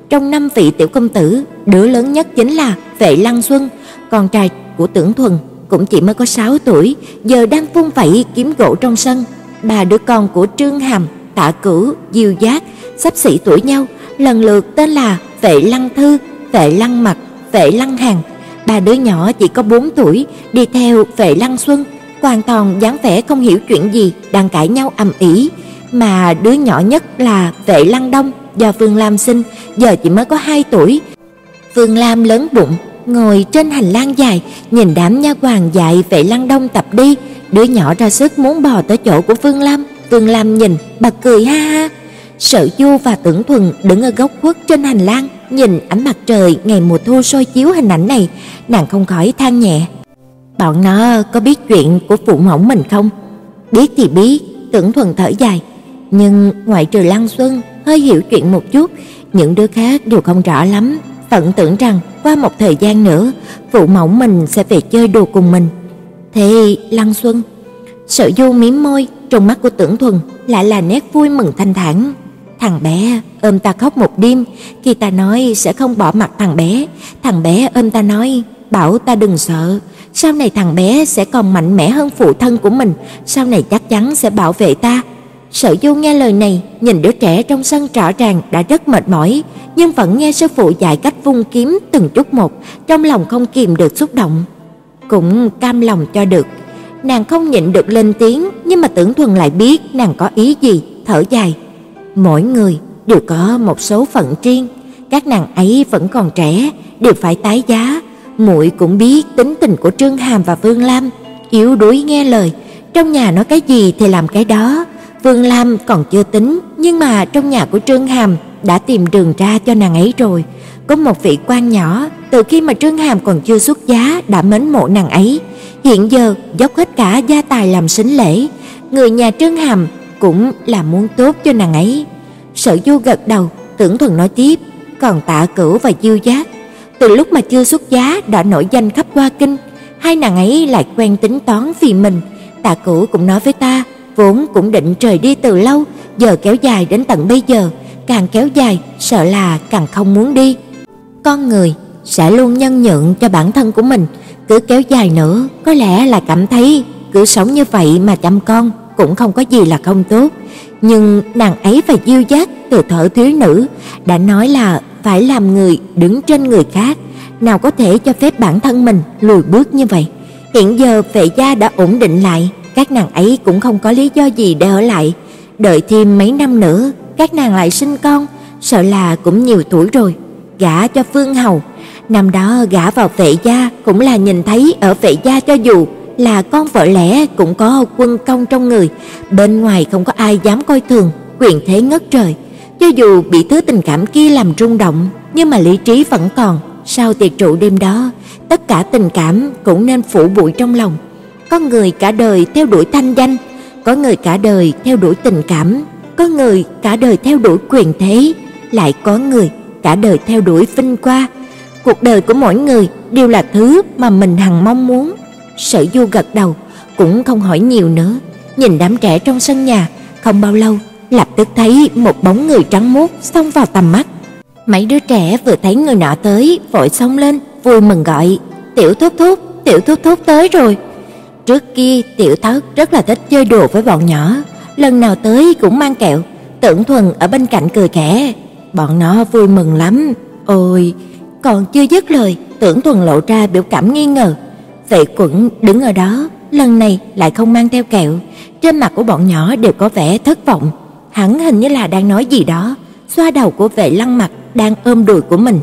Trong năm vị tiểu công tử, đứa lớn nhất chính là Vệ Lăng Xuân, con trai của Tưởng Thuần cũng chỉ mới có 6 tuổi, giờ đang vung vẩy kiếm gỗ trong sân. Ba đứa con của Trương Hàm, Tạ Cửu, Diêu Giác sắp xỉ tuổi nhau, lần lượt tên là Vệ Lăng Thư, Vệ Lăng Mặc, Vệ Lăng Hàn. Ba đứa nhỏ chỉ có 4 tuổi, đi theo Vệ Lăng Xuân, hoàn toàn dáng vẻ không hiểu chuyện gì, đang cãi nhau ầm ĩ, mà đứa nhỏ nhất là Vệ Lăng Đông do Vương Lam sinh, giờ chỉ mới có 2 tuổi. Vương Lam lớn bụng, ngồi trên hành lang dài, nhìn đám nha hoàn dạy Vệ Lăng Đông tập đi, đứa nhỏ ra sức muốn bò tới chỗ của Vương Lam. Vương Lam nhìn, bật cười ha ha. Sở Du và Tưởng Thuần đứng ở góc khuất trên hành lang, nhìn ánh mặt trời ngày mùa thu soi chiếu hình ảnh này, nàng không khỏi than nhẹ. Bọn nó có biết chuyện của phụ mẫu mình không? Biết thì biết, Tưởng Thuần thở dài, nhưng ngoại trừ Lăng Xuân hơi hiểu chuyện một chút, những đứa khác đều không rõ lắm, phận tưởng rằng qua một thời gian nữa, phụ mẫu mình sẽ về chơi đùa cùng mình. Thế Lăng Xuân, Sở Du mím môi, trong mắt của Tưởng Thuần lại là nét vui mừng thanh thản. Thằng bé ôm ta khóc một đêm, khi ta nói sẽ không bỏ mặt thằng bé, thằng bé ôm ta nói bảo ta đừng sợ, sau này thằng bé sẽ còn mạnh mẽ hơn phụ thân của mình, sau này chắc chắn sẽ bảo vệ ta. Sở Du nghe lời này, nhìn đứa trẻ trong sân rõ ràng đã rất mệt mỏi, nhưng vẫn nghe sư phụ dạy cách vung kiếm từng chút một, trong lòng không kìm được xúc động, cũng cam lòng cho được. Nàng không nhịn được lên tiếng, nhưng mà Tưởng Thuần lại biết nàng có ý gì, thở dài. Mỗi người đều có một số phận riêng, các nàng ấy vẫn còn trẻ, đều phải tái giá. Muội cũng biết tính tình của Trương Hàm và Vương Lam, yếu đuối nghe lời, trong nhà nói cái gì thì làm cái đó. Vương Lam còn chưa tính, nhưng mà trong nhà của Trương Hàm đã tìm đường ra cho nàng ấy rồi. Có một vị quan nhỏ, từ khi mà Trương Hàm còn chưa xuất giá đã mến mộ nàng ấy, hiện giờ dốc hết cả gia tài làm sính lễ, người nhà Trương Hàm cũng là muốn tốt cho nàng ấy. Sở Du gật đầu, Tưởng Thuần nói tiếp, còn Tạ Cửu và Diêu Giác, từ lúc mà chưa xuất giá đã nổi danh khắp Hoa Kinh, hai nàng ấy lại quen tính toán vì mình. Tạ Cửu cũng nói với ta, vốn cũng định rời đi từ lâu, giờ kéo dài đến tận bây giờ, càng kéo dài sợ là càng không muốn đi. Con người sẽ luôn nhân nhượng cho bản thân của mình, cứ kéo dài nữa có lẽ là cảm thấy cứ sống như vậy mà chăm con cũng không có gì là không tốt. Nhưng nàng ấy và Diêu Giác từ thở thiếu nữ đã nói là phải làm người đứng trên người khác, nào có thể cho phép bản thân mình lùi bước như vậy. Hiện giờ vệ gia đã ổn định lại, các nàng ấy cũng không có lý do gì để ở lại. Đợi thêm mấy năm nữa, các nàng lại sinh con, sợ là cũng nhiều tuổi rồi. Gả cho Phương Hầu, năm đó gả vào vệ gia cũng là nhìn thấy ở vệ gia cho dù là con vợ lẽ cũng có quân công trong người, bên ngoài không có ai dám coi thường, quyền thế ngất trời. Cho dù bị thứ tình cảm kia làm rung động, nhưng mà lý trí vẫn còn. Sau tiệc trụ đêm đó, tất cả tình cảm cũng nên phủ bụi trong lòng. Có người cả đời theo đuổi thanh danh, có người cả đời theo đuổi tình cảm, có người cả đời theo đuổi quyền thế, lại có người cả đời theo đuổi vinh qua. Cuộc đời của mỗi người đều là thứ mà mình hằng mong muốn. Sở Du gật đầu, cũng không hỏi nhiều nữa, nhìn đám trẻ trong sân nhà, không bao lâu lập tức thấy một bóng người trắng muốt xông vào tầm mắt. Mấy đứa trẻ vừa thấy người nọ tới, vội xông lên, vui mừng gọi: "Tiểu Thúc Thúc, Tiểu Thúc Thúc tới rồi." Trước kia Tiểu Thất rất là thích chơi đùa với bọn nhỏ, lần nào tới cũng mang kẹo. Tưởng Thuần ở bên cạnh cười khẽ, bọn nó vui mừng lắm. Ôi, còn chưa dứt lời, Tưởng Thuần lộ ra biểu cảm nghi ngờ. Vệ Quẩn đứng ở đó, lần này lại không mang theo kẹo, trên mặt của bọn nhỏ đều có vẻ thất vọng. Hắn hình như là đang nói gì đó, xoa đầu của Vệ Lăng Mặc đang ôm đùi của mình.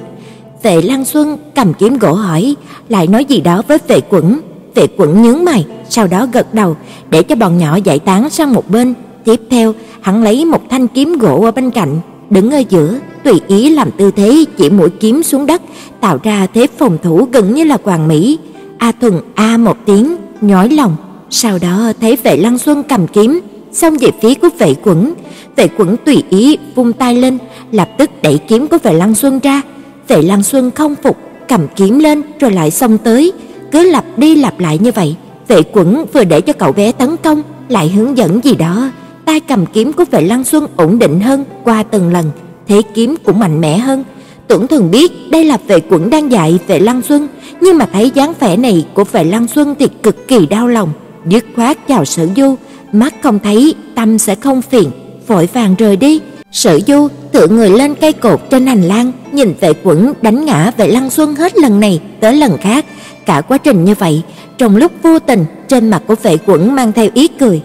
Vệ Lăng Xuân cầm kiếm gỗ hỏi, lại nói gì đó với Vệ Quẩn. Vệ Quẩn nhướng mày, sau đó gật đầu để cho bọn nhỏ giải tán sang một bên. Tiếp theo, hắn lấy một thanh kiếm gỗ ở bên cạnh, đứng ở giữa, tùy ý làm tư thế chỉ mũi kiếm xuống đất, tạo ra thế phòng thủ gần như là hoàn mỹ. A Thuần a một tiếng, nhói lòng, sau đó thấy Vệ Lăng Xuân cầm kiếm, xông về phía của Vệ Quẩn. Vệ Quẩn tùy ý vung tay lên, lập tức đẩy kiếm của Vệ Lăng Xuân ra. Vệ Lăng Xuân không phục, cầm kiếm lên rồi lại xông tới, cứ lặp đi lặp lại như vậy. Vệ Quẩn vừa để cho cậu bé tấn công, lại hướng dẫn gì đó, tay cầm kiếm của Vệ Lăng Xuân ổn định hơn qua từng lần, thế kiếm cũng mạnh mẽ hơn. Tưởng Thường biết đây là Vệ Quẩn đang dạy Vệ Lăng Xuân, nhưng mà thấy dáng vẻ này của Vệ Lăng Xuân thì cực kỳ đau lòng, dứt khoát chào Sở Du, mắt không thấy, tâm sẽ không phiền, vội vàng rời đi. Sở Du tựa người lên cây cột trên hành lang, nhìn Vệ Quẩn đánh ngã Vệ Lăng Xuân hết lần này tới lần khác, cả quá trình như vậy, trong lúc vô tình trên mặt của Vệ Quẩn mang theo ý cười.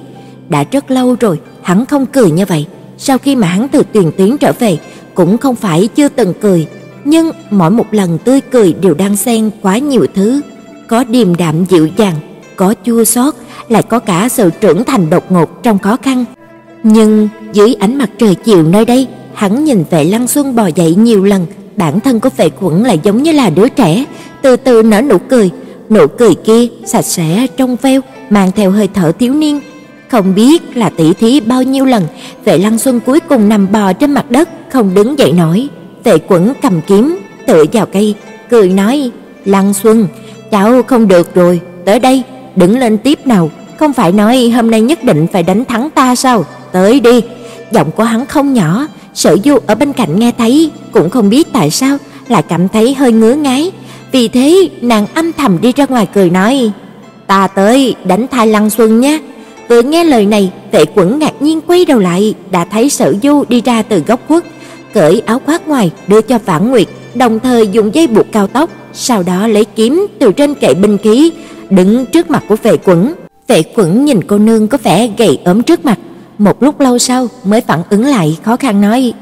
Đã rất lâu rồi hắn không cười như vậy, sau khi mà hắn từ Tuyền Tuyến trở về, cũng không phải chưa từng cười, nhưng mỗi một lần tươi cười đều đang xen quá nhiều thứ, có điềm đạm dịu dàng, có chua xót, lại có cả sự trưởng thành đột ngột trong khó khăn. Nhưng dưới ánh mặt trời chiều nơi đây, hắn nhìn Vệ Lăng Xuân bò dậy nhiều lần, bản thân của Vệ Quẩn lại giống như là đứa trẻ, từ từ nở nụ cười, nụ cười kia sạch sẽ trong veo, mang theo hơi thở thiếu niên. Không biết là tỉ thí bao nhiêu lần, Vệ Lăng Xuân cuối cùng nằm bò trên mặt đất, không đứng dậy nổi. Vệ Quẩn cầm kiếm, tựa vào cây, cười nói: "Lăng Xuân, cháu không được rồi, tới đây, đứng lên tiếp nào, không phải nói hôm nay nhất định phải đánh thắng ta sao? Tới đi." Giọng của hắn không nhỏ, Sở Du ở bên cạnh nghe thấy, cũng không biết tại sao lại cảm thấy hơi ngứa ngáy, vì thế nàng âm thầm đi ra ngoài cười nói: "Ta tới đánh thai Lăng Xuân nhé." Vừa nghe lời này, Vệ Quẩn ngạc nhiên quay đầu lại, đã thấy Sở Du đi ra từ góc khuất, cởi áo khoác ngoài đưa cho Vãn Nguyệt, đồng thời dùng dây buộc cao tóc, sau đó lấy kiếm từ trên kệ binh khí, đứng trước mặt của Vệ Quẩn. Vệ Quẩn nhìn cô nương có vẻ gầy ốm trước mặt, một lúc lâu sau mới phản ứng lại, khó khăn nói: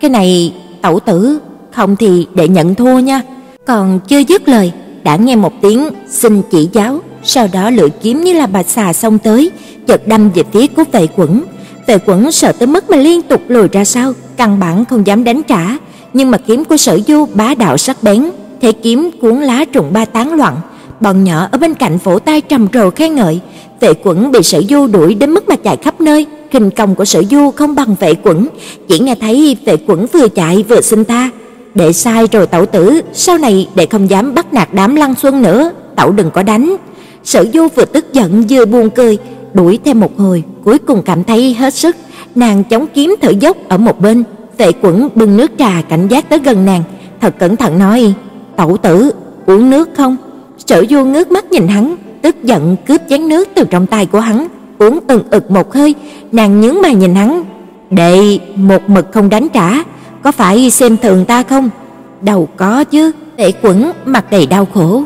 "Cái này, tẩu tử, không thì để nhận thua nha." Còn chưa dứt lời, đã nghe một tiếng xin chỉ giáo, sau đó lưỡi kiếm như là bà xà xông tới, chợt đâm về phía của Vệ Quẩn. Vệ Quẩn sợ tới mức mà liên tục lùi ra sau, căn bản không dám đánh trả, nhưng mà kiếm của Sở Du bá đạo sắc bén, thế kiếm cuốn lá trùng ba tán loạn. Bọn nhỏ ở bên cạnh vỗ tay trầm trồ khen ngợi, Vệ Quẩn bị Sở Du đuổi đến mức mà chạy khắp nơi, kinh công của Sở Du không bằng Vệ Quẩn, chỉ nghe thấy Vệ Quẩn vừa chạy vừa xin tha, "Đệ sai rồi tẩu tử, sau này đệ không dám bắt nạt đám Lăng Xuân nữa, tẩu đừng có đánh." Sở Du vừa tức giận vừa buồn cười, đuổi thêm một hồi, cuối cùng cảm thấy hết sức, nàng chống kiếm thở dốc ở một bên, Vệ Quẩn bưng nước trà cảnh giác tới gần nàng, thật cẩn thận nói: "Tẩu tử, uống nước không?" Sở Du ngước mắt nhìn hắn, tức giận cướp chén nước từ trong tay của hắn, uống ừng ực một hơi, nàng nhướng mày nhìn hắn, "Đệ một mực không đánh trả, có phải xem thường ta không?" "Đâu có chứ." Vệ Quẩn mặt đầy đau khổ,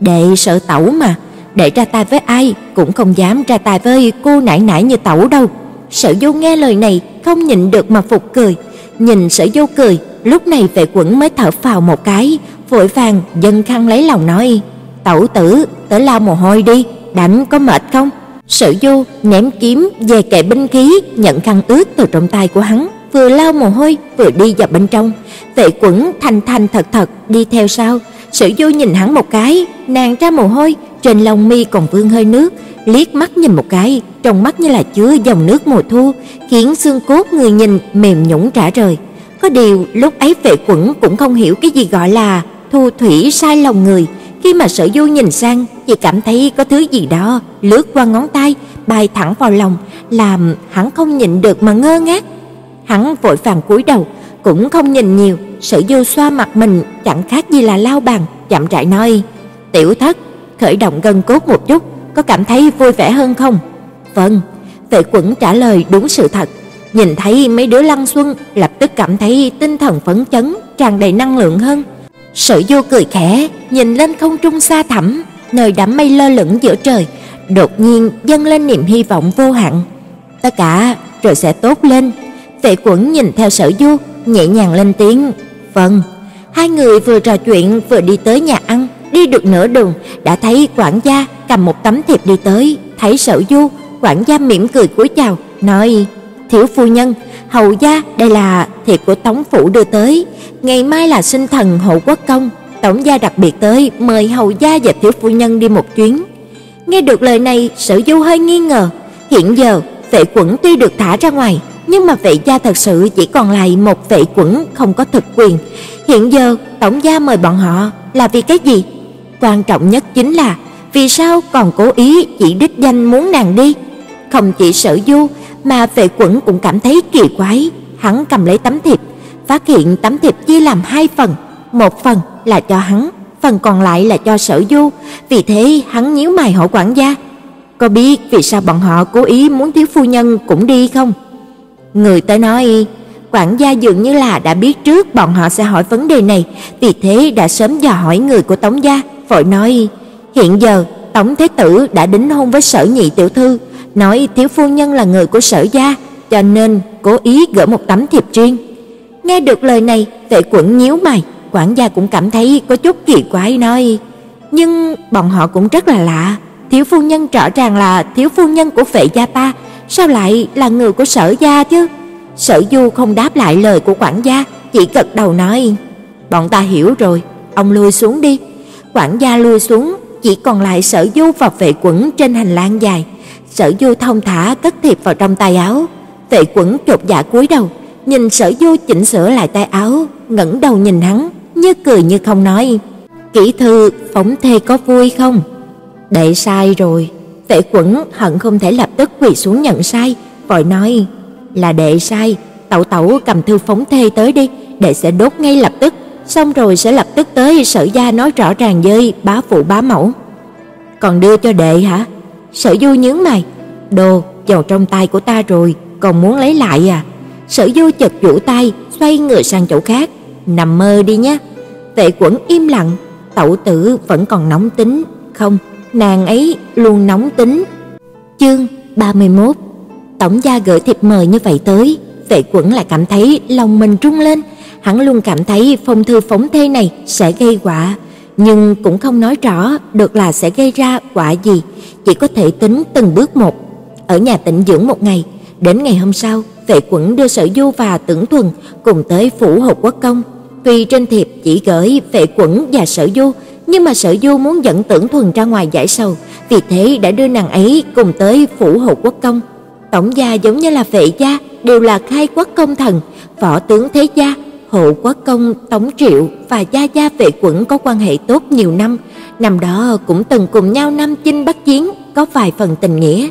"Đệ sợ tẩu mà." để ra tay với ai cũng không dám ra tay với cô nãi nãi như tẩu đâu. Sở Du nghe lời này không nhịn được mà phục cười, nhìn Sở Du cười, lúc này Vệ Quẩn mới thở phào một cái, vội vàng dâng khăn lấy lòng nói: "Tẩu tử, tới lau mồ hôi đi, đánh có mệt không?" Sở Du ném kiếm về kệ binh khí, nhận khăn ướt từ trong tay của hắn, vừa lau mồ hôi vừa đi vào bên trong. Vệ Quẩn thành thành thật thật đi theo sau. Sở Du nhìn hắn một cái, nàng ra mồ hôi, trên lông mi còn vương hơi nước, liếc mắt nhìn một cái, trong mắt như là chứa dòng nước mùa thu, khiến xương cốt người nhìn mềm nhũn trả rời. Có điều, lúc ấy Vệ Quẩn cũng không hiểu cái gì gọi là thu thủy sai lòng người, khi mà Sở Du nhìn sang, chỉ cảm thấy có thứ gì đó lướt qua ngón tay, bay thẳng vào lòng, làm hắn không nhịn được mà ngơ ngác. Hắn vội vàng cúi đầu, cũng không nhìn nhiều, Sử Du xoa mặt mình chẳng khác gì là lao bàn, chậm rãi nói: "Tiểu thất, khởi động gân cốt một chút, có cảm thấy vui vẻ hơn không?" "Vâng." Vệ Quẩn trả lời đúng sự thật, nhìn thấy mấy đứa Lăng Xuân, lập tức cảm thấy tinh thần phấn chấn, tràn đầy năng lượng hơn. Sử Du cười khẽ, nhìn lên không trung xa thẳm, nơi đám mây lơ lửng giữa trời, đột nhiên dâng lên niềm hy vọng vô hạn. Tất cả rồi sẽ tốt lên. Vệ Quẩn nhìn theo Sở Du, nhẹ nhàng lên tiếng, "Vâng." Hai người vừa trò chuyện vừa đi tới nhà ăn, đi được nửa đường đã thấy quản gia cầm một tấm thiệp đi tới, thấy Sở Du, quản gia mỉm cười cúi chào, nói: "Thiếu phu nhân, hầu gia, đây là thiệp của Tống phủ đưa tới, ngày mai là sinh thần hộ quốc công, tổng gia đặc biệt tới mời hầu gia và thiếu phu nhân đi một chuyến." Nghe được lời này, Sở Du hơi nghi ngờ, hiện giờ vệ quẩn tuy được thả ra ngoài, nhưng mà vệ gia thật sự chỉ còn lại một vệ quẩn không có thực quyền. Hiện giờ tổng gia mời bọn họ là vì cái gì? Quan trọng nhất chính là vì sao còn cố ý chỉ đích danh muốn nàng đi? Không chỉ Sở Du mà vệ quẩn cũng cảm thấy kỳ quái, hắn cầm lấy tấm thiệp, phát hiện tấm thiệp chia làm hai phần, một phần là cho hắn, phần còn lại là cho Sở Du, vì thế hắn nhíu mày hỏi quản gia, có biết vì sao bọn họ cố ý muốn thiếu phu nhân cũng đi không? Người tới nói, quản gia dường như là đã biết trước bọn họ sẽ hỏi vấn đề này, vì thế đã sớm dò hỏi người của Tống gia, vội nói: "Hiện giờ Tống thế tử đã đính hôn với Sở nhị tiểu thư, nói thiếu phu nhân là người của Sở gia, cho nên cố ý gửi một tấm thiệp riêng." Nghe được lời này, Vệ Quẩn nhíu mày, quản gia cũng cảm thấy có chút kỳ quái nói: "Nhưng bọn họ cũng rất là lạ, thiếu phu nhân rõ ràng là thiếu phu nhân của Vệ gia ta, sao lại là người của Sở gia chứ?" Sở Du không đáp lại lời của quản gia, chỉ gật đầu nói: "Bọn ta hiểu rồi, ông lui xuống đi." Quản gia lui xuống, chỉ còn lại Sở Du và Vệ Quẩn trên hành lang dài. Sở Du thông thả cất thiệp vào trong tay áo, Vệ Quẩn chột dạ cúi đầu, nhìn Sở Du chỉnh sửa lại tay áo, ngẩng đầu nhìn hắn, như cười như không nói: "Kỹ thư phóng thê có vui không?" "Đệ sai rồi." tệ Quẩn hận không thể lập tức quỳ xuống nhận sai, vội nói: "Là đệ sai, tẩu tẩu cầm thư phóng thê tới đi, đệ sẽ đốt ngay lập tức." xong rồi sẽ lập tức tới sở gia nói rõ ràng với bá phụ bá mẫu. Còn đưa cho đệ hả? Sở Du nhướng mày, đồ vào trong tay của ta rồi, còn muốn lấy lại à? Sở Du chật vũ tay, xoay người sang chỗ khác, nằm mơ đi nhé. tệ Quẩn im lặng, tẩu tử vẫn còn nóng tính, không, nàng ấy luôn nóng tính. Chương 31 Tổng gia gửi thiệp mời như vậy tới, Vệ Quẩn lại cảm thấy lòng mình rung lên, hắn luôn cảm thấy phong thư phóng thê này sẽ gây quả, nhưng cũng không nói rõ được là sẽ gây ra quả gì, chỉ có thể tính từng bước một. Ở nhà tĩnh dưỡng một ngày, đến ngày hôm sau, Vệ Quẩn đưa Sở Du và Tưởng Thuần cùng tới phủ Hột Quốc công. Tuy trên thiệp chỉ gửi Vệ Quẩn và Sở Du, nhưng mà Sở Du muốn dẫn Tưởng Thuần ra ngoài giải sầu, vì thế đã đưa nàng ấy cùng tới phủ hộ Quốc công. Tổng gia giống như là Vệ gia, đều là khai quốc công thần, võ tướng thế gia, hộ quốc công Tống Triệu và gia gia vệ quẩn có quan hệ tốt nhiều năm, năm đó cũng từng cùng nhau năm chinh bắc chiến, có vài phần tình nghĩa.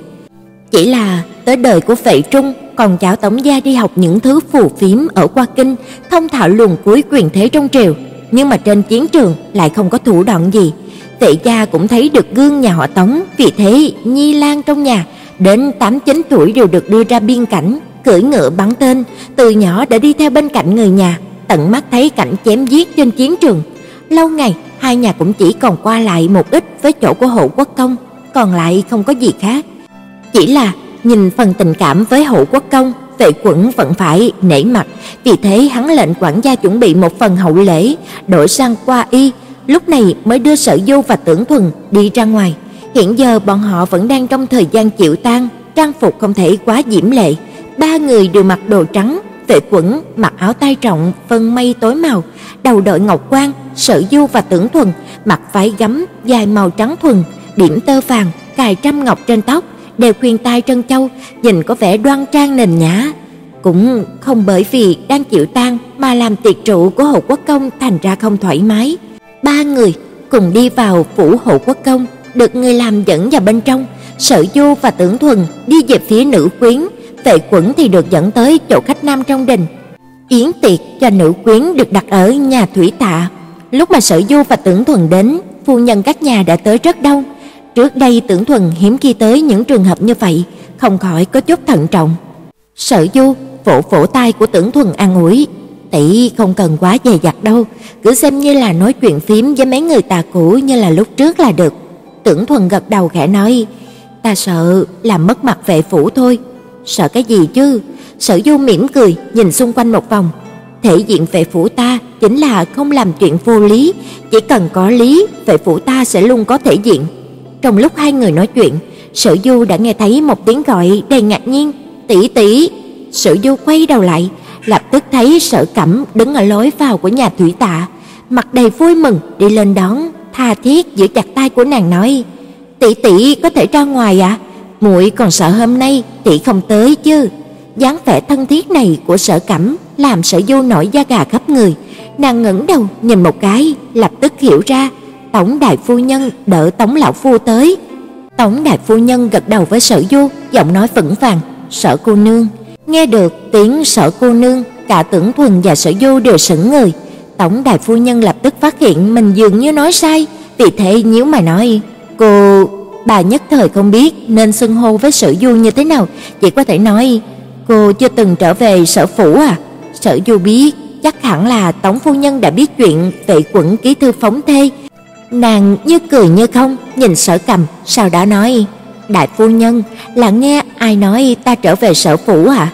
Chỉ là tới đời của Vệ Trung, còn cháu tổng gia đi học những thứ phù phiếm ở qua kinh, thông thạo luồn cuối quyền thế trong triều, nhưng mà trên chiến trường lại không có thủ đoạn gì. Tệ gia cũng thấy được gương nhà họ Tống, vì thế Nhi Lan trong nhà đến 8 9 tuổi đều được đưa ra biên cảnh, cưỡi ngựa bắn tên, từ nhỏ đã đi theo bên cạnh người nhà, tận mắt thấy cảnh chém giết trên chiến trường. Lâu ngày, hai nhà cũng chỉ còn qua lại một ít với chỗ của hậu quốc công, còn lại không có gì khác. Chỉ là nhìn phần tình cảm với hậu quốc công, Vệ Quẩn vẫn phải nể mặt, vì thế hắn lệnh quản gia chuẩn bị một phần hậu lễ, đổi sang qua y, lúc này mới đưa Sở Du và Tưởng Thuần đi ra ngoài. Hiện giờ bọn họ vẫn đang trong thời gian chịu tang, trang phục không thể quá diễm lệ, ba người đều mặc đồ trắng, Vệ Quẩn mặc áo tay rộng vân mây tối màu, đầu đội ngọc quan, Sở Du và Tưởng Thuần mặc váy gấm dài màu trắng thuần, điểm tơ vàng, cài trăm ngọc trên tóc, đeo khuyên tai trân châu, nhìn có vẻ đoan trang nền nhã. Cũng không bởi vì đang chịu tang mà làm tiệc rượu của hộ Quốc công thành ra không thoải mái. Ba người cùng đi vào phủ hộ Quốc công, được người làm dẫn vào bên trong, Sở Du và Tưởng Thuần đi về phía nữ quyến, Tệ Quẩn thì được dẫn tới chỗ khách nam trong đình. Yến tiệc cho nữ quyến được đặt ở nhà thủy tạ. Lúc mà Sở Du và Tưởng Thuần đến, phu nhân các nhà đã tới rất đông. Trước đây Tưởng Thuần hiếm khi tới những trường hợp như vậy, không khỏi có chút thận trọng. Sở Du vỗ vỗ tay của Tưởng Thuần an ủi, "Tỷ không cần quá dè dặt đâu, cứ xem như là nói chuyện phím với mấy người tà cũ như là lúc trước là được." Tưởng Thuần gật đầu khẽ nói, "Ta sợ làm mất mặt vệ phủ thôi." Sợ cái gì chứ? Sở Du mỉm cười, nhìn xung quanh một vòng. thể diện vệ phủ ta chính là không làm chuyện vô lý, chỉ cần có lý, vệ phủ ta sẽ luôn có thể diện. Trong lúc hai người nói chuyện, Sở Du đã nghe thấy một tiếng gọi đầy ngạc nhiên, "Tỷ tỷ!" Sở Du quay đầu lại, lập tức thấy Sở Cẩm đứng ở lối vào của nhà thủy tạ, mặt đầy vui mừng đi lên đón, tha thiết giữ chặt tay của nàng nói: "Tỷ tỷ có thể ra ngoài ạ? À? Muội còn sợ hôm nay tỷ không tới chứ?" dáng vẻ thân thiết này của Sở Cẩm làm Sở Du nổi da gà khắp người. Nàng ngẩng đầu nhìn một cái, lập tức hiểu ra, tổng đại phu nhân đỡ tổng lão phu tới. Tổng đại phu nhân gật đầu với Sở Du, giọng nói vững vàng, "Sở cô nương." Nghe được tiếng Sở cô nương, cả Tưởng Thuần và Sở Du đều sững người. Tổng đại phu nhân lập tức phát hiện mình dường như nói sai, vì thế nhíu mày nói, "Cô bà nhất thời không biết nên xưng hô với Sở Du như thế nào, chỉ có thể nói Cô chưa từng trở về sở phủ à? Sở Du biết, chắc hẳn là tổng phu nhân đã biết chuyện vệ quận ký thư phóng thê. Nàng như cười như không, nhìn Sở Cầm, sau đó nói: "Đại phu nhân, là nghe ai nói ta trở về sở phủ à?"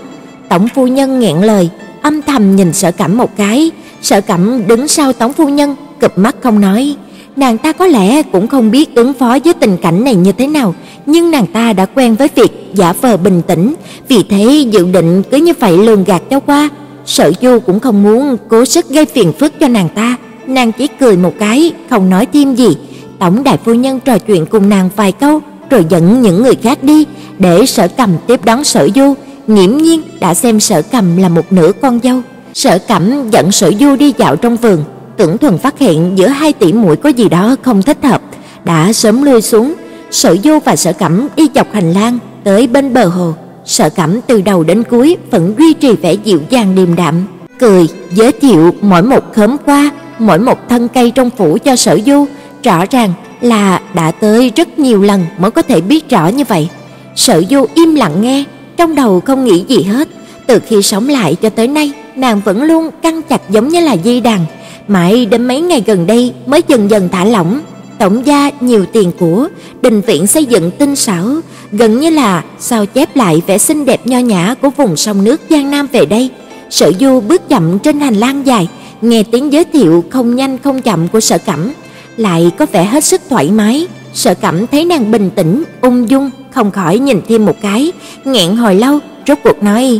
Tổng phu nhân nghẹn lời, âm thầm nhìn Sở Cẩm một cái, Sở Cẩm đứng sau tổng phu nhân, cụp mắt không nói. Nàng ta có lẽ cũng không biết ứng phó với tình cảnh này như thế nào, nhưng nàng ta đã quen với việc giả vờ bình tĩnh, vì thế dự định cứ như vậy lường gạt cho qua. Sở Du cũng không muốn cố sức gây phiền phức cho nàng ta, nàng chỉ cười một cái, không nói thêm gì. Tổng đại phu nhân trò chuyện cùng nàng vài câu, rồi dẫn những người khác đi, để Sở Cầm tiếp đón Sở Du. Nghiễm nhiên đã xem Sở Cầm là một nửa con dâu. Sở Cẩm dẫn Sở Du đi dạo trong vườn, Tưởng Thuần phát hiện giữa hai tỷ muội có gì đó không thích hợp, đã sớm lui xuống. Sở Du và Sở Cẩm đi dọc hành lang tới bên bờ hồ. Sở Cẩm từ đầu đến cuối vẫn duy trì vẻ dịu dàng điềm đạm, cười giới thiệu mỗi một khóm hoa, mỗi một thân cây trong phủ cho Sở Du, rõ ràng là đã tới rất nhiều lần mới có thể biết rõ như vậy. Sở Du im lặng nghe, trong đầu không nghĩ gì hết, từ khi sống lại cho tới nay, nàng vẫn luôn căng chặt giống như là dây đàn, mãi đến mấy ngày gần đây mới dần dần thả lỏng. Tổng gia nhiều tiền của, đình viện xây dựng tinh xảo, gần như là sao chép lại vẻ xinh đẹp nho nhã của vùng sông nước Giang Nam về đây. Sở Du bước chậm trên hành lang dài, nghe tiếng giới thiệu không nhanh không chậm của Sở Cẩm, lại có vẻ hết sức thoải mái. Sở Cẩm thấy nàng bình tĩnh, ung dung, không khỏi nhìn thêm một cái, nghẹn hồi lâu, rốt cuộc nói: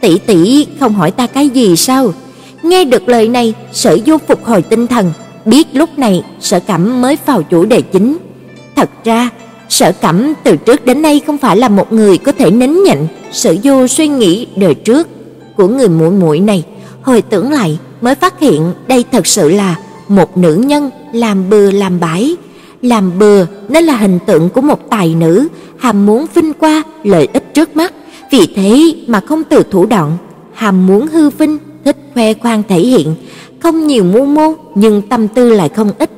"Tỷ tỷ không hỏi ta cái gì sao?" Nghe được lời này, Sở Du phục hồi tinh thần, biết lúc này Sở Cẩm mới vào chủ đề chính. Thật ra, Sở Cẩm từ trước đến nay không phải là một người có thể nín nhịn, Sở Du suy nghĩ đời trước của người muội muội này, hồi tưởng lại mới phát hiện đây thật sự là một nữ nhân làm bừa làm bãi. Làm bừa nên là hình tượng của một tài nữ ham muốn vinh qua lợi ích trước mắt, vì thế mà không từ thủ đoạn, ham muốn hư vinh thích khoe khoang thể hiện, không nhiều mưu mô nhưng tâm tư lại không ít.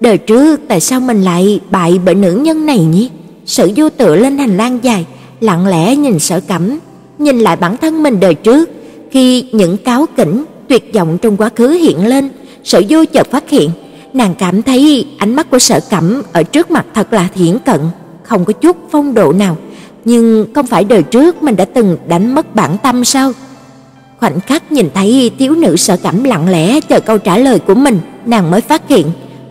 Đời trước tại sao mình lại bại bởi nữ nhân này nhỉ? Sự vô tựa lên hành lang dài, lặng lẽ nhìn Sở Cẩm, nhìn lại bản thân mình đời trước, khi những cáo kỉnh tuyệt vọng trong quá khứ hiện lên, Sở Vô chợt phát hiện, nàng cảm thấy ánh mắt của Sở Cẩm ở trước mặt thật là thiển cận, không có chút phong độ nào, nhưng không phải đời trước mình đã từng đánh mất bản tâm sao? Khoảnh khắc nhìn thấy thiếu nữ sở cảm lặng lẽ chờ câu trả lời của mình, nàng mới phát hiện,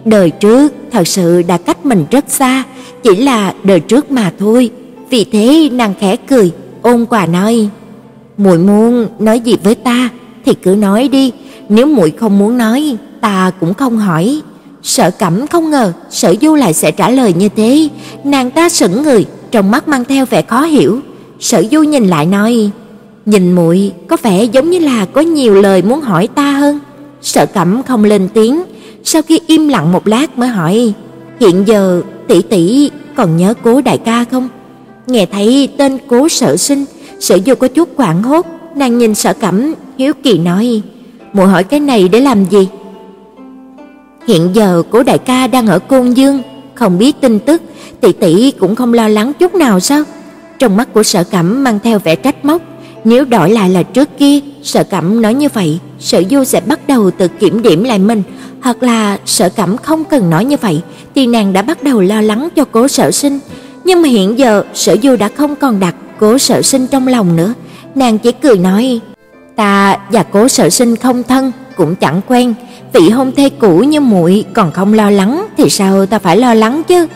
đời trước thật sự đã cách mình rất xa, chỉ là đời trước mà thôi. Vì thế nàng khẽ cười, ôn quà nói: "Muội muốn nói gì với ta thì cứ nói đi, nếu muội không muốn nói, ta cũng không hỏi." Sợ Cẩm không ngờ Sở Du lại sẽ trả lời như thế, nàng ta sững người, trong mắt mang theo vẻ khó hiểu. Sở Du nhìn lại nói: Nhìn muội có vẻ giống như là có nhiều lời muốn hỏi ta hơn. Sở Cẩm không lên tiếng, sau khi im lặng một lát mới hỏi: "Hiện giờ tỷ tỷ còn nhớ Cố đại ca không?" Nghe thấy tên Cố Sở Sinh, Sở Du có chút hoảng hốt, nàng nhìn Sở Cẩm hiếu kỳ nói: "Muội hỏi cái này để làm gì?" Hiện giờ Cố đại ca đang ở Côn Dương, không biết tin tức, tỷ tỷ cũng không lo lắng chút nào sao? Trong mắt của Sở Cẩm mang theo vẻ trách móc, nếu đổi lại là trước kia, Sở Cẩm nói như vậy, Sở Du sẽ bắt đầu tự kiểm điểm lại mình, hoặc là Sở Cẩm không cần nói như vậy thì nàng đã bắt đầu lo lắng cho Cố Sở Sinh, nhưng mà hiện giờ Sở Du đã không còn đặt Cố Sở Sinh trong lòng nữa, nàng chỉ cười nói: Ta và Cố Sở Sinh không thân, cũng chẳng quen, vị hôn thê cũ như muội còn không lo lắng thì sao ta phải lo lắng chứ?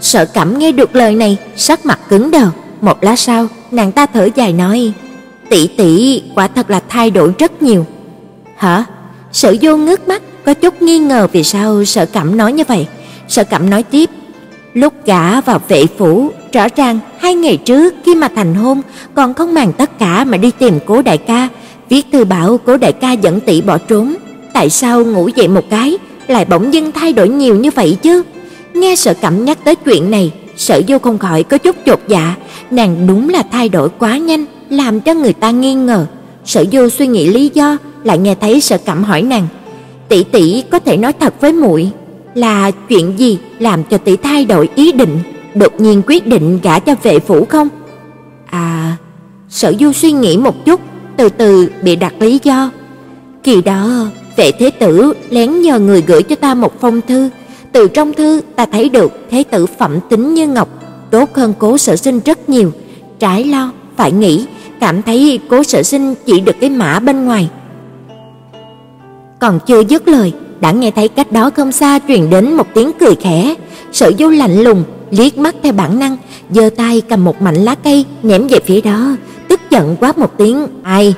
Sở Cẩm nghe được lời này, sắc mặt cứng đờ, một lát sau, nàng ta thở dài nói: "Tỷ tỷ quả thật là thay đổi rất nhiều." "Hả?" Sở Du ngước mắt, có chút nghi ngờ vì sao Sở Cẩm nói như vậy. Sở Cẩm nói tiếp: "Lúc gả vào vệ phủ, rõ ràng hai ngày trước khi mà thành hôn, còn không màng tất cả mà đi tìm Cố đại ca, viết thư bảo Cố đại ca dẫn tỷ bỏ trốn, tại sao ngủ dậy một cái lại bỗng dưng thay đổi nhiều như vậy chứ?" Nghe Sở Cẩm nhắc tới chuyện này, Sở Du không khỏi có chút chột dạ, nàng đúng là thay đổi quá nhanh, làm cho người ta nghi ngờ. Sở Du suy nghĩ lý do, lại nghe thấy Sở Cẩm hỏi nàng: "Tỷ tỷ có thể nói thật với muội, là chuyện gì làm cho tỷ thay đổi ý định, đột nhiên quyết định gả cho vệ phủ không?" À, Sở Du suy nghĩ một chút, từ từ bị đặt lý do. Kỳ đó, vệ thế tử lén nhờ người gửi cho ta một phong thư, từ trong thư ta thấy được thế tử phẩm tính như ngọc, tốt hơn Cố Sở Sinh rất nhiều, trái lo phải nghĩ, cảm thấy Cố Sở Sinh chỉ được cái mã bên ngoài. Còn chưa dứt lời, đã nghe thấy cách đó không xa truyền đến một tiếng cười khẽ, Sở Du lạnh lùng liếc mắt theo bản năng, giơ tay cầm một mảnh lá cây ném về phía đó, tức giận quát một tiếng, "Ai?"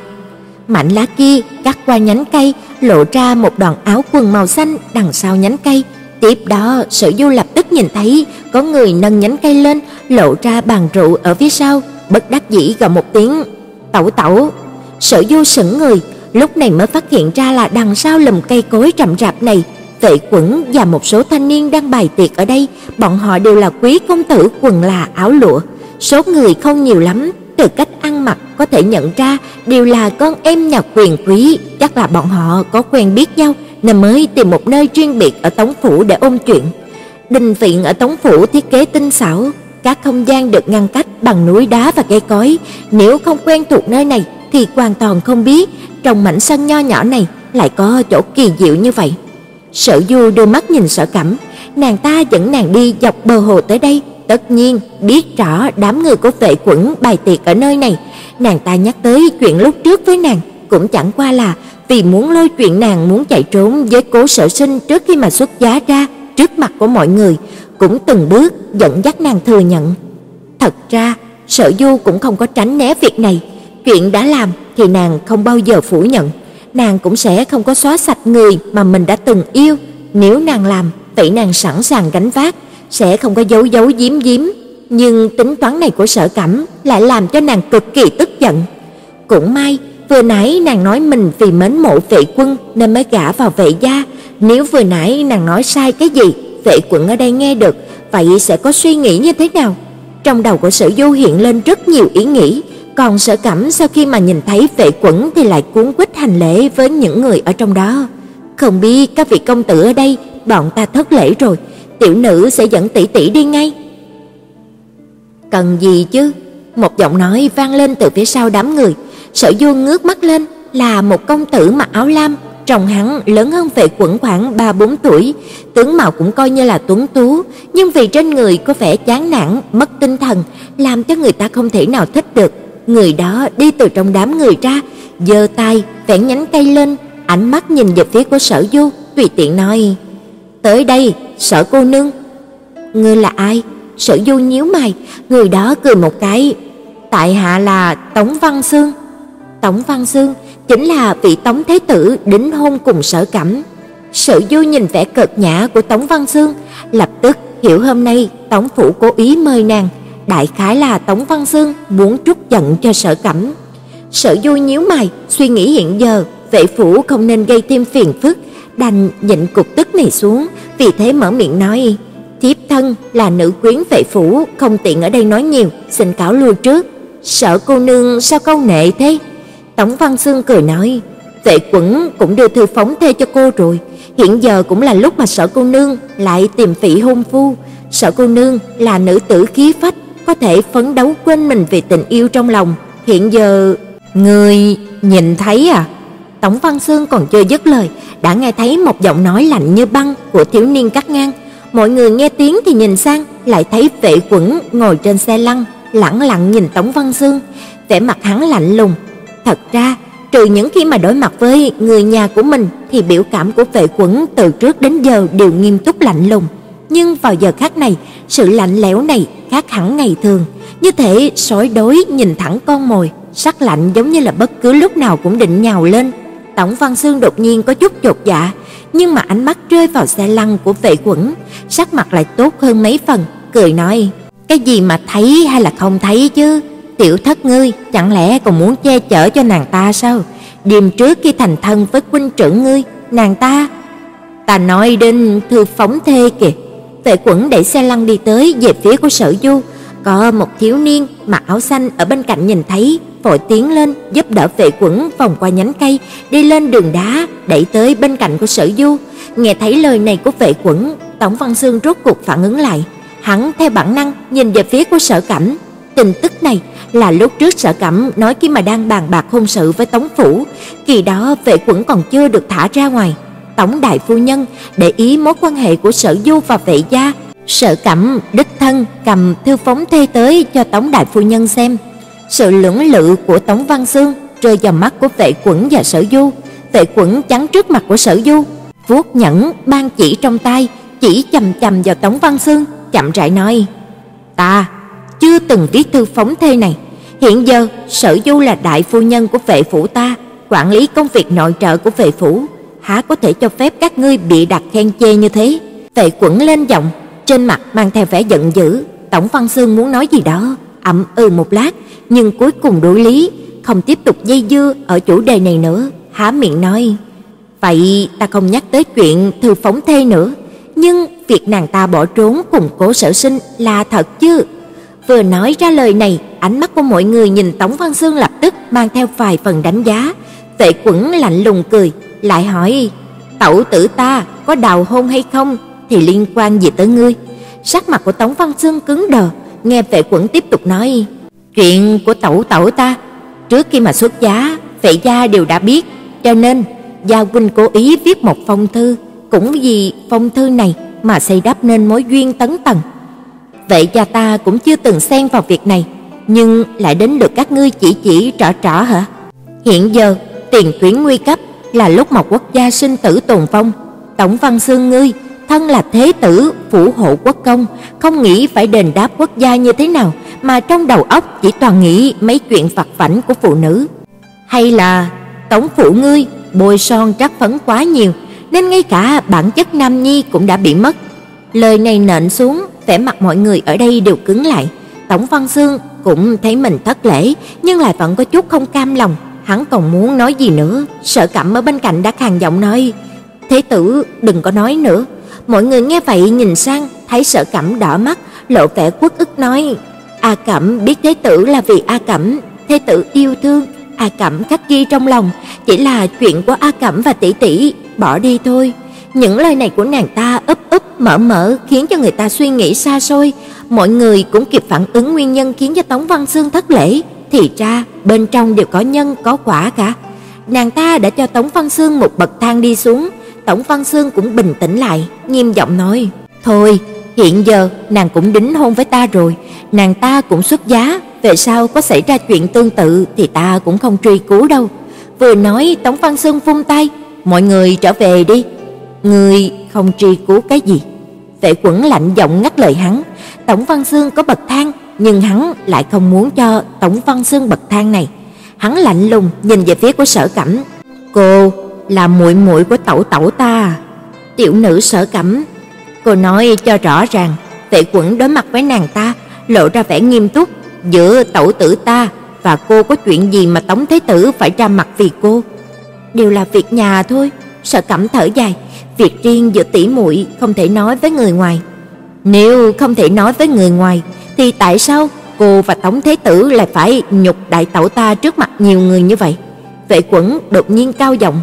Mảnh lá kia cắt qua nhánh cây, lộ ra một đoạn áo quần màu xanh đằng sau nhánh cây, Tiếp đó, Sở Du lập tức nhìn thấy có người nâng nhánh cây lên, lộ ra bàn rượu ở phía sau, bất đắc dĩ gọi một tiếng, "Tẩu tẩu." Sở Du sững người, lúc này mới phát hiện ra là đằng sau lùm cây cối rậm rạp này, Vệ Quẩn và một số thanh niên đang bày tiệc ở đây, bọn họ đều là quý công tử quần là áo lụa, số người không nhiều lắm, từ cách ăn mặc có thể nhận ra đều là con em nhà quyền quý, chắc là bọn họ có quen biết nhau nên mới tìm một nơi riêng biệt ở Tống phủ để ôn chuyện. Đình viện ở Tống phủ thiết kế tinh xảo, các không gian được ngăn cách bằng núi đá và cây cối, nếu không quen thuộc nơi này thì hoàn toàn không biết trong mảnh sân nho nhỏ này lại có chỗ kỳ diệu như vậy. Sở Du đưa mắt nhìn Sở Cẩm, nàng ta dẫn nàng đi dọc bờ hồ tới đây, tất nhiên biết rõ đám người của vệ quẩn bài tiệc ở nơi này. Nàng ta nhắc tới chuyện lúc trước với nàng. Cũng chẳng qua là vì muốn lôi chuyện nàng muốn chạy trốn với Cố Sở Sinh trước khi mà xuất giá ra trước mặt của mọi người, cũng từng bước dẫn dắt nàng thừa nhận. Thật ra, Sở Du cũng không có tránh né việc này, chuyện đã làm thì nàng không bao giờ phủ nhận, nàng cũng sẽ không có xóa sạch người mà mình đã từng yêu, nếu nàng làm, vậy nàng sẵn sàng gánh vác, sẽ không có giấu giấu giếm giếm, nhưng tính toán này của Sở Cẩm lại làm cho nàng cực kỳ tức giận. Cũng may Vừa nãy nàng nói mình vì mến mộ vệ quân nên mới gả vào vệ gia, nếu vừa nãy nàng nói sai cái gì, vệ quân ở đây nghe được, vậy sẽ có suy nghĩ như thế nào? Trong đầu của Sở Du hiện lên rất nhiều ý nghĩ, còn Sở Cẩm sau khi mà nhìn thấy vệ quẩn thì lại cuốn quýt hành lễ với những người ở trong đó. Không biết các vị công tử ở đây, bọn ta thất lễ rồi, tiểu nữ sẽ dẫn tỷ tỷ đi ngay. Cần gì chứ? Một giọng nói vang lên từ phía sau đám người. Sở Du ngước mắt lên, là một công tử mặc áo lam, trông hắn lớn hơn Vệ Quẩn khoảng 3-4 tuổi, tướng mạo cũng coi như là tuấn tú, nhưng vì trên người có vẻ chán nản, mất tinh thần, làm cho người ta không thể nào thích được. Người đó đi từ trong đám người ra, giơ tay vẽ nhánh cây lên, ánh mắt nhìn về phía của Sở Du, tùy tiện nói: "Tới đây, Sở cô nương." "Ngươi là ai?" Sở Du nhíu mày, người đó cười một cái, "Tại hạ là Tống Văn Xương." Tống Văn Dương chính là vị Tống Thế Tử đính hôn cùng sở cẩm. Sở Du nhìn vẻ cợt nhã của Tống Văn Dương, lập tức hiểu hôm nay Tống Phủ cố ý mời nàng, đại khái là Tống Văn Dương muốn trút giận cho sở cẩm. Sở Du nhíu mày, suy nghĩ hiện giờ vệ phủ không nên gây thêm phiền phức, đành nhịn cục tức này xuống, vì thế mở miệng nói: "Thiếp thân là nữ quyến vệ phủ, không tiện ở đây nói nhiều, xin cáo lui trước." Sở cô nương sao câu nệ thế? Tống Văn Xương cười nói, vệ quẩn cũng đưa thư phóng thê cho cô rồi, hiện giờ cũng là lúc mà sở cô nương lại tìm vị hôn phu. Sở cô nương là nữ tử khí phách, có thể phấn đấu quên mình vì tình yêu trong lòng. Hiện giờ, người nhìn thấy à? Tống Văn Xương còn chưa dứt lời, đã nghe thấy một giọng nói lạnh như băng của thiếu niên cắt ngang. Mọi người nghe tiếng thì nhìn sang, lại thấy vệ quẩn ngồi trên xe lăn, lẳng lặng nhìn Tống Văn Xương, vẻ mặt hắn lạnh lùng, Thật ra, trừ những khi mà đối mặt với người nhà của mình thì biểu cảm của vệ quẩn từ trước đến giờ đều nghiêm túc lạnh lùng, nhưng vào giờ khắc này, sự lạnh lẽo này khác hẳn ngày thường, như thể sói đối nhìn thẳng con mồi, sắc lạnh giống như là bất cứ lúc nào cũng định nhào lên. Tổng Văn Xương đột nhiên có chút chột dạ, nhưng mà ánh mắt rơi vào xe lăn của vệ quẩn, sắc mặt lại tốt hơn mấy phần, cười nói: "Cái gì mà thấy hay là không thấy chứ? Tiểu thất ngươi chẳng lẽ còn muốn che chở cho nàng ta sao? Đêm trước khi thành thân với huynh trưởng ngươi, nàng ta ta nói đến thư phóng thê kìa." Vệ Quẩn đẩy xe lăn đi tới về phía của Sở Du, có một thiếu niên mặc áo xanh ở bên cạnh nhìn thấy, vội tiến lên giúp đỡ Vệ Quẩn vòng qua nhánh cây, đi lên đường đá, đẩy tới bên cạnh của Sở Du. Nghe thấy lời này của Vệ Quẩn, Tổng Văn Xương rốt cuộc phản ứng lại, hắn theo bản năng nhìn về phía của Sở Cảnh. Tin tức này là lúc trước Sở Cẩm nói khi mà đang bàn bạc hôn sự với Tống phủ, kỳ đó Vệ Quẩn còn chưa được thả ra ngoài. Tổng đại phu nhân để ý mối quan hệ của Sở Du và Vệ gia, Sở Cẩm đích thân cầm thư phóng thê tới cho tổng đại phu nhân xem. Sự lưỡng lự của Tống Văn Xương rơi vào mắt của Vệ Quẩn và Sở Du. Vệ Quẩn chắn trước mặt của Sở Du, vuốt nhẫn ban chỉ trong tay, chỉ chầm chầm vào Tống Văn Xương, chậm rãi nói: "Ta chưa từng viết thư phóng thê này, hiện giờ Sở Du là đại phu nhân của vệ phủ ta, quản lý công việc nội trợ của vệ phủ, há có thể cho phép các ngươi bị đặt khen chê như thế?" Tệ Quẩn lên giọng, trên mặt mang theo vẻ giận dữ, Tổng Văn Xương muốn nói gì đó, ậm ừ một lát, nhưng cuối cùng đối lý, không tiếp tục dây dưa ở chủ đề này nữa, há miệng nói: "Vậy ta không nhắc tới chuyện thư phóng thê nữa, nhưng việc nàng ta bỏ trốn cùng Cố Sở Sinh là thật chứ?" Vừa nói ra lời này, ánh mắt của mọi người nhìn Tống Văn Xương lập tức mang theo vài phần đánh giá. Tệ Quẩn lạnh lùng cười, lại hỏi: "Tẩu tử ta có đào hôn hay không thì liên quan gì tới ngươi?" Sắc mặt của Tống Văn Xương cứng đờ, nghe Vệ Quẩn tiếp tục nói: "Chuyện của tẩu tẩu ta, trước khi mà xuất giá, Vệ gia đều đã biết, cho nên gia huynh cố ý viết một phong thư, cũng vì phong thư này mà xây đắp nên mối duyên tấn tầng. Vệ gia ta cũng chưa từng xen vào việc này, nhưng lại đến lượt các ngươi chỉ chỉ trỏ trỏ hả? Hiện giờ, tiền tuyến nguy cấp là lúc một quốc gia sinh tử tồn vong, Tổng Văn Xương ngươi thân là thế tử phủ hộ quốc công, không nghĩ phải đền đáp quốc gia như thế nào, mà trong đầu óc chỉ toàn nghĩ mấy chuyện vặt phảnh của phụ nữ. Hay là tổng phụ ngươi bôi son trắc phấn quá nhiều, nên ngay cả bản chất nam nhi cũng đã bị mất. Lời này nện xuống, vẻ mặt mọi người ở đây đều cứng lại. Tổng Văn Xương cũng thấy mình thất lễ, nhưng lại vẫn có chút không cam lòng, hắn còn muốn nói gì nữa. Sở Cẩm ở bên cạnh đã khàn giọng nói: "Thế tử, đừng có nói nữa." Mọi người nghe vậy nhìn sang, thấy Sở Cẩm đỏ mắt, lộ vẻ uất ức nói: "A Cẩm biết thế tử là vì A Cẩm, thế tử yêu thương, A Cẩm khắc ghi trong lòng, chỉ là chuyện của A Cẩm và tỷ tỷ, bỏ đi thôi." Những lời này của nàng ta ấp ấp mở mở khiến cho người ta suy nghĩ xa xôi, mọi người cũng kịp phản ứng nguyên nhân khiến cho Tống Văn Xương thất lễ, thì ra bên trong đều có nhân có quả cả. Nàng ta đã cho Tống Văn Xương một bậc thang đi xuống, Tống Văn Xương cũng bình tĩnh lại, nghiêm giọng nói: "Thôi, hiện giờ nàng cũng đính hôn với ta rồi, nàng ta cũng xuất giá, về sau có xảy ra chuyện tương tự thì ta cũng không truy cứu đâu." Vừa nói, Tống Văn Xương vung tay, "Mọi người trở về đi." Ngươi không truy cứu cái gì? Vệ Quẩn lạnh giọng ngắt lời hắn, Tổng Văn Xương có bậc thang, nhưng hắn lại không muốn cho Tổng Văn Xương bậc thang này. Hắn lạnh lùng nhìn về phía của Sở Cẩm, "Cô là muội muội của tẩu tẩu ta." Tiểu nữ Sở Cẩm, cô nói cho rõ ràng, Vệ Quẩn đối mặt với nàng ta, lộ ra vẻ nghiêm túc, giữa tẩu tử ta và cô có chuyện gì mà Tống Thế tử phải ra mặt vì cô? Đều là việc nhà thôi, Sở Cẩm thở dài, việc riêng giữa tỷ muội không thể nói với người ngoài. Nếu không thể nói với người ngoài thì tại sao cô và Tống Thế tử lại phải nhục đại tẩu ta trước mặt nhiều người như vậy? Vệ Quẩn đột nhiên cao giọng,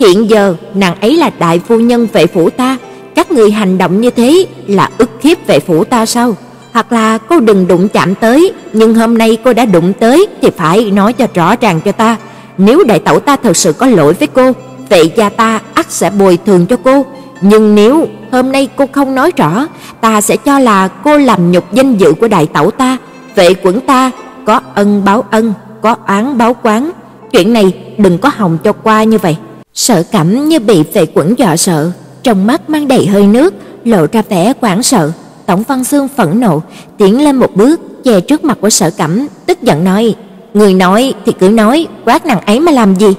hiện giờ nàng ấy là đại phu nhân vệ phủ ta, các người hành động như thế là ức hiếp vệ phủ ta sao? Hoặc là cô đừng đụng chạm tới, nhưng hôm nay cô đã đụng tới thì phải nói cho rõ ràng cho ta, nếu đại tẩu ta thật sự có lỗi với cô vệ gia ta ắt sẽ bồi thường cho cô, nhưng nếu hôm nay cô không nói rõ, ta sẽ cho là cô làm nhục danh dự của đại tẩu ta, vệ quẩn ta có ân báo ân, có oán báo quán, chuyện này đừng có hòng cho qua như vậy. Sở Cẩm như bị vệ quẩn dọa sợ, trong mắt mang đầy hơi nước, lộ ra vẻ hoảng sợ. Tổng Văn Xương phẫn nộ, tiến lên một bước, che trước mặt của Sở Cẩm, tức giận nói: "Người nói thì cứ nói, quát nàng ấy mà làm gì?"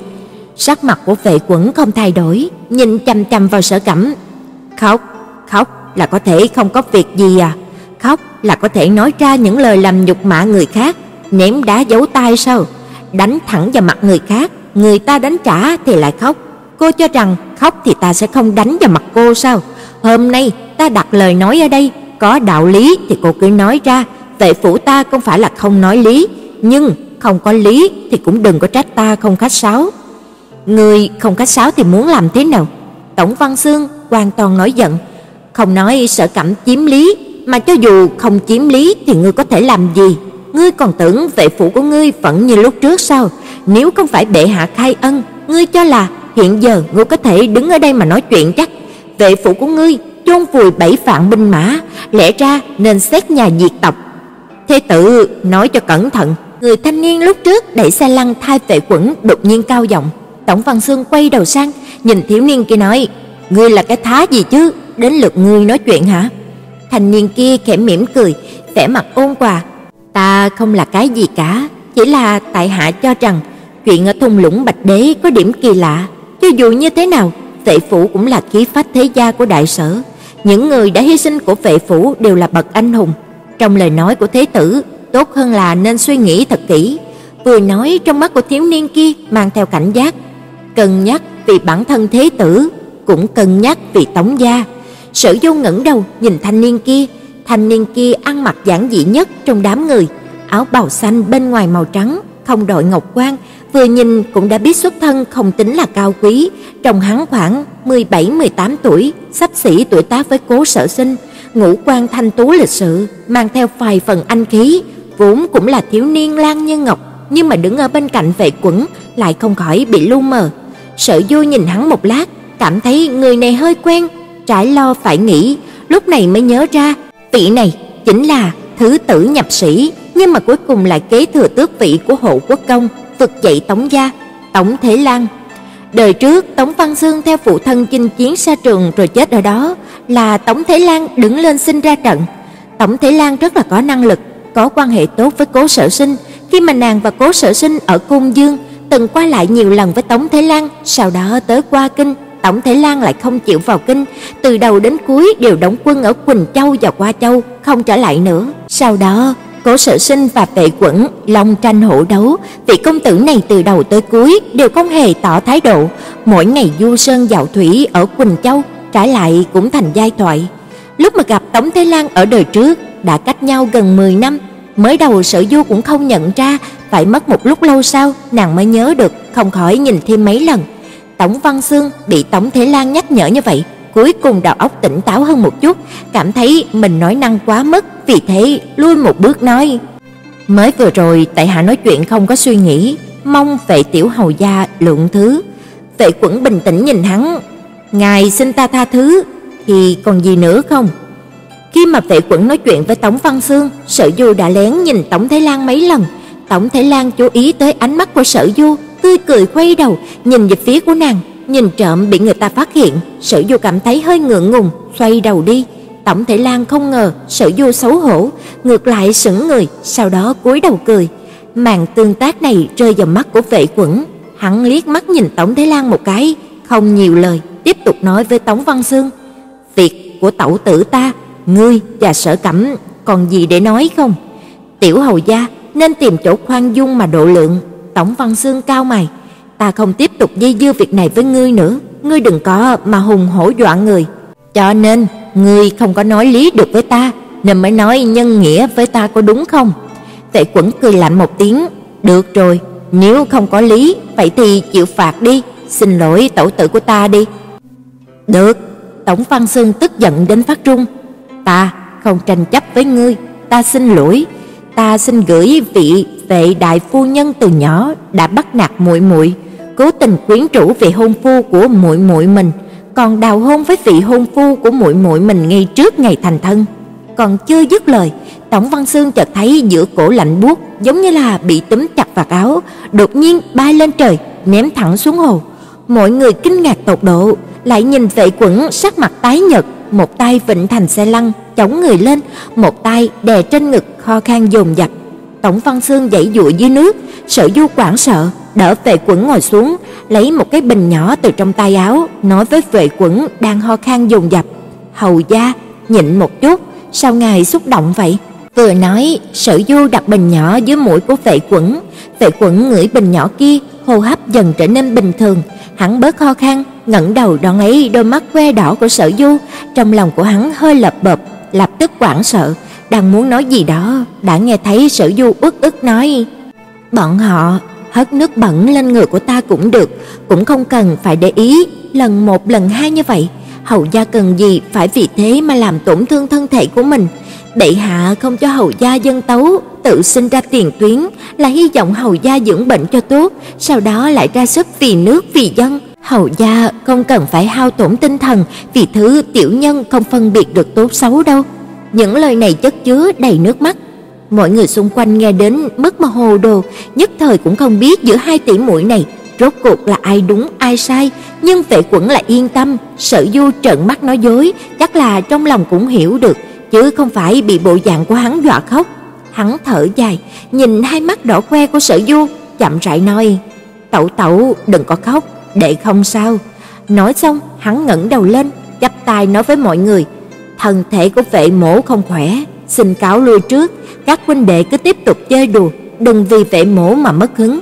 Sắc mặt của vệ quẩn không thay đổi, nhìn chằm chằm vào Sở Cẩm. "Khóc, khóc là có thể không có việc gì à? Khóc là có thể nói ra những lời làm nhục mạ người khác, ném đá giấu tay sao? Đánh thẳng vào mặt người khác, người ta đánh trả thì lại khóc. Cô cho rằng khóc thì ta sẽ không đánh vào mặt cô sao? Hôm nay ta đặt lời nói ở đây, có đạo lý thì cô cứ nói ra, vệ phủ ta không phải là không nói lý, nhưng không có lý thì cũng đừng có trách ta không khách sáo. Người không khách sáo thì muốn làm thế nào? Tổng Văn Xương hoàn toàn nổi giận, không nói sợ cảm chiếm lý, mà cho dù không chiếm lý thì ngươi có thể làm gì? Ngươi còn tưởng vệ phủ của ngươi vẫn như lúc trước sao? Nếu không phải bệ hạ khai ân, ngươi cho là hiện giờ ngươi có thể đứng ở đây mà nói chuyện chắc? Vệ phủ của ngươi chôn vùi bảy vạn binh mã, lẽ ra nên xét nhà diệt tộc. Thế tử nói cho cẩn thận, người thanh niên lúc trước đẩy xe lăn thay vệ quẩn đột nhiên cao giọng. Tổng Văn Xương quay đầu sang, nhìn thiếu niên kia nói: "Ngươi là cái thá gì chứ, đến lượt ngươi nói chuyện hả?" Thanh niên kia khẽ mỉm cười, vẻ mặt ôn hòa, "Ta không là cái gì cả, chỉ là tại hạ cho rằng chuyện ở thung lũng Bạch Đế có điểm kỳ lạ, cho dù như thế nào, Vệ phủ cũng là khí phách thế gia của đại sở, những người đã hy sinh của Vệ phủ đều là bậc anh hùng. Trong lời nói của thế tử, tốt hơn là nên suy nghĩ thật kỹ." Vừa nói trong mắt của thiếu niên kia mang theo cảnh giác, cân nhắc vì bản thân thế tử, cũng cân nhắc vì Tống gia. Sở Du ngẩng đầu nhìn thanh niên kia, thanh niên kia ăn mặc giản dị nhất trong đám người, áo bào xanh bên ngoài màu trắng, không đội ngọc quan, vừa nhìn cũng đã biết xuất thân không tính là cao quý, trông hắn khoảng 17-18 tuổi, sắp xỉ tuổi tác với Cố Sở Sinh, ngũ quan thanh tú lịch sự, mang theo vài phần anh khí, vốn cũng là thiếu niên lang như ngọc, nhưng mà đứng ở bên cạnh vệ quẩn lại không khỏi bị lu mờ. Sở Du nhìn hắn một lát, cảm thấy người này hơi quen, Trải lo phải nghĩ, lúc này mới nhớ ra, vị này chính là thứ tử nhập sĩ, nhưng mà cuối cùng lại kế thừa tước vị của hộ quốc công, vực dậy Tống gia, Tống Thế Lang. Đời trước Tống Văn Xương theo phụ thân chinh chiến xa trường rồi chết ở đó, là Tống Thế Lang đứng lên xin ra trận. Tống Thế Lang rất là có năng lực, có quan hệ tốt với Cố Sở Sinh, khi mà nàng và Cố Sở Sinh ở cung Dương, từng qua lại nhiều lần với Tống Thế Lang, sau đó tới qua kinh, Tống Thế Lang lại không chịu vào kinh, từ đầu đến cuối đều đóng quân ở Quỳnh Châu và Qua Châu, không trở lại nữa. Sau đó, Cố Sở Sinh và Vệ Quẩn long tranh hổ đấu, vị công tử này từ đầu tới cuối đều không hề tỏ thái độ, mỗi ngày du sơn dạo thủy ở Quỳnh Châu, trái lại cũng thành giai thoại. Lúc mà gặp Tống Thế Lang ở đời trước, đã cách nhau gần 10 năm, mới đầu Sở Du cũng không nhận ra, phải mất một lúc lâu sau nàng mới nhớ được, không khỏi nhìn thêm mấy lần. Tống Văn Xương bị Tống Thế Lang nhắc nhở như vậy, cuối cùng đầu óc tỉnh táo hơn một chút, cảm thấy mình nói năng quá mức, vì thế lui một bước nói: "Mới vừa rồi tại hạ nói chuyện không có suy nghĩ, mong vệ tiểu hầu gia lượng thứ." Vệ Quẩn bình tĩnh nhìn hắn, "Ngài xin ta tha thứ, thì còn gì nữa không?" Khi mà Vệ Quẩn nói chuyện với Tống Văn Xương, Sở Du đã lén nhìn Tống Thế Lang mấy lần tổng thể Lang chú ý tới ánh mắt của Sở Du, tươi cười quay đầu, nhìn về phía của nàng, nhìn trộm bị người ta phát hiện, Sở Du cảm thấy hơi ngượng ngùng, xoay đầu đi. tổng Thể Lan không ngờ Sở Du xấu hổ, ngược lại sững người, sau đó cúi đầu cười. Màn tương tác này rơi vào mắt của Vệ Quẩn, hắn liếc mắt nhìn tổng thể Lan một cái, không nhiều lời, tiếp tục nói với Tống Văn Xương: "Việc của tẩu tử ta, ngươi và Sở Cẩm còn gì để nói không? Tiểu hầu gia nên tìm chỗ khoan dung mà độ lượng." Tống Văn Xương cao mày, "Ta không tiếp tục dây dưa việc này với ngươi nữa, ngươi đừng có mà hùng hổ dọa người. Cho nên, ngươi không có nói lý được với ta, nên mới nói nhân nghĩa với ta có đúng không?" tệ Quẩn cười lạnh một tiếng, "Được rồi, nếu không có lý, vậy thì chịu phạt đi, xin lỗi tẩu tử của ta đi." "Được." Tổng Văn Xương tức giận đến phát run. "Ta không tranh chấp với ngươi, ta xin lỗi, ta xin gửi vị vệ đại phu nhân từ nhỏ đã bắt nạt muội muội, cố tình quyến rũ vị hôn phu của muội muội mình, còn đào hôn với vị hôn phu của muội muội mình ngay trước ngày thành thân. còn chưa dứt lời, Tống Văn Xương chợt thấy giữa cổ lạnh buốt giống như là bị túm chặt vạt áo, đột nhiên bay lên trời, ném thẳng xuống hồ. Mọi người kinh ngạc tột độ, lại nhìn Vệ Quẩn sắc mặt tái nhợt, một tay vịnh thành xe lăn, chống người lên, một tay đè trên ngực kho khan dồn dập. Tống Văn Xương dãy dụa dưới nước, Sở Du quản sợ, đỡ Vệ Quẩn ngồi xuống, lấy một cái bình nhỏ từ trong tay áo, nói với Vệ Quẩn đang ho khan dồn dập, "Hầu gia, nhịn một chút, sao ngài xúc động vậy?" Vừa nói, Sở Du đặt bình nhỏ dưới mũi của Vệ Quẩn, Vệ Quẩn ngửi bình nhỏ kia, hô hấp dần trở nên bình thường, hắn bớt ho khan, ngẩng đầu đón lấy đôi mắt que đỏ của Sở Du, trong lòng của hắn hơi lập bập, lập tức hoảng sợ, đang muốn nói gì đó, đã nghe thấy Sở Du uất ức nói: "Bọn họ hất nước bẩn lên người của ta cũng được, cũng không cần phải để ý lần một lần hai như vậy, hầu gia cần gì phải vì thế mà làm tổn thương thân thể của mình." Bệ hạ không cho hầu gia dân tấu, tự sinh ra tiền tuyến là hy vọng hầu gia dưỡng bệnh cho tốt, sau đó lại ra sức vì nước vì dân. Hầu gia không cần phải hao tổn tinh thần vì thứ tiểu nhân không phân biệt được tốt xấu đâu. Những lời này chất chứa đầy nước mắt. Mọi người xung quanh nghe đến mất mà hồ đồ, nhất thời cũng không biết giữa hai tỷ muội này rốt cuộc là ai đúng ai sai, nhưng Vệ Quẩn lại yên tâm, Sở Du trợn mắt nói dối, chắc là trong lòng cũng hiểu được, chứ không phải bị bộ dạng của hắn dọa khóc. Hắn thở dài, nhìn hai mắt đỏ que của Sở Du, chậm rãi nói: "Tẩu tẩu, đừng có khóc, đệ không sao." Nói xong, hắn ngẩng đầu lên, chắp tay nói với mọi người: "Thân thể của vệ mổ không khỏe, xin cáo lui trước, các huynh đệ cứ tiếp tục chơi đùa, đừng vì vệ mổ mà mất hứng."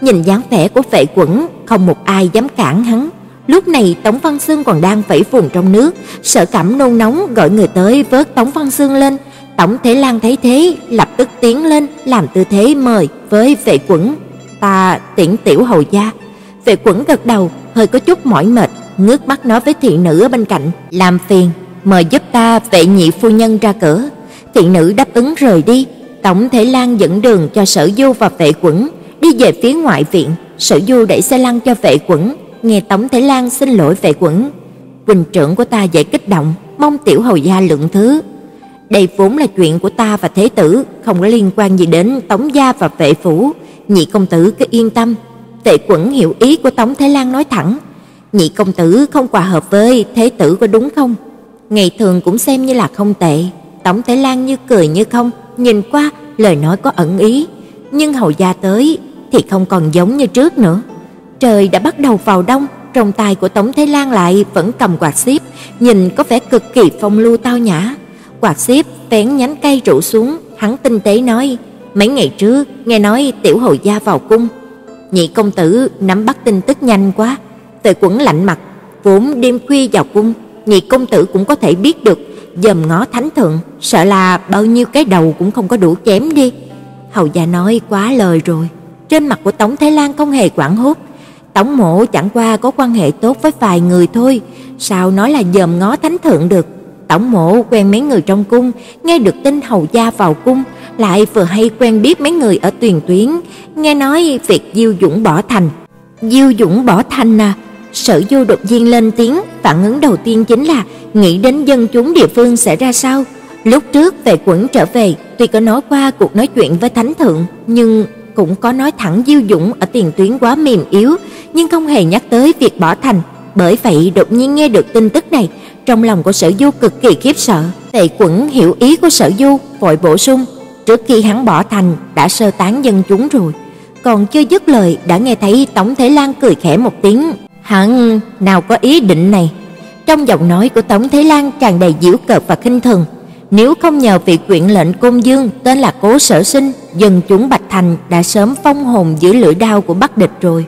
Nhìn dáng vẻ của vệ quẩn, không một ai dám cản hắn. Lúc này Tống Văn Xương còn đang vẫy vùng trong nước, sợ cảm nôn nóng gọi người tới vớt Tống Văn Xương lên. Tổng thế Lan thấy thế, lập tức tiến lên làm tư thế mời với vệ quẩn. "Ta tiễn tiểu hầu gia." Vệ quẩn gật đầu, hơi có chút mỏi mệt, ngước mắt nói với thị nữ ở bên cạnh, "Làm phiền, mời giúp ta vệ nhị phu nhân ra cửa." Thị nữ đáp ứng rời đi. Tổng Thể Lan dẫn đường cho Sở Du và vệ quẩn đi về phía ngoại viện. Sở Du đẩy xe lăn cho vệ quẩn, nghe Tống Thế Lan xin lỗi vệ quẩn. Quỳnh trưởng của ta dậy kích động, mong tiểu hầu gia lượng thứ. Đây vốn là chuyện của ta và thế tử, không có liên quan gì đến Tống gia và vệ phủ, nhị công tử cứ yên tâm. Vệ Quẩn hiểu ý của Tống Thế Lan nói thẳng, nhị công tử không hòa hợp với thế tử có đúng không? Ngày thường cũng xem như là không tệ. Tống Thế Lan như cười như không, nhìn qua lời nói có ẩn ý, nhưng hầu gia tới thì không còn giống như trước nữa. Trời đã bắt đầu vào đông, trong tay của Tống Thế Lan lại vẫn cầm quạt xếp, nhìn có vẻ cực kỳ phong lưu tao nhã. Quạt xếp vén nhánh cây rủ xuống, hắn tinh tế nói: "Mấy ngày trước nghe nói tiểu hầu gia vào cung, nhị công tử nắm bắt tin tức nhanh quá." Tề Quẩn lạnh mặt, vốn đêm khuya vào cung, nhị công tử cũng có thể biết được, dòm ngó thánh thượng, sợ là bao nhiêu cái đầu cũng không có đủ chém đi. Hầu gia nói quá lời rồi. Trên mặt của Tống Thái Lan không hề quảng hốt, Tống Mộ chẳng qua có quan hệ tốt với vài người thôi, sao nói là dòm ngó thánh thượng được. Tống Mộ quen mấy người trong cung, nghe được tin hầu gia vào cung, lại vừa hay quen biết mấy người ở Tuyền Tuyến, nghe nói việc Diêu Dũng bỏ thành. Diêu Dũng bỏ thành à? Sở Du đột nhiên lên tiếng, phản ứng đầu tiên chính là nghĩ đến dân chúng địa phương sẽ ra sao. Lúc trước về quẩn trở về, tuy có nói qua cuộc nói chuyện với thánh thượng, nhưng cũng có nói thẳng Diêu Dũng ở tiền tuyến quá mềm yếu, nhưng không hề nhắc tới việc bỏ thành. Bởi vậy đột nhiên nghe được tin tức này, trong lòng của Sở Du cực kỳ khiếp sợ. Tề Quẩn hiểu ý của Sở Du, vội bổ sung, trước khi hắn bỏ thành đã sơ tán dân chúng rồi. Còn chưa dứt lời đã nghe thấy Tống Thế Lan cười khẽ một tiếng, hắn nào có ý định này. Trong giọng nói của Tống Thế Lan tràn đầy giễu cợt và khinh thường, nếu không nhờ vị quyển lệnh Côn Dương tên là Cố Sở Sinh, dân chúng Bạch Thành đã sớm phong hồn dưới lưỡi đao của Bắc địch rồi.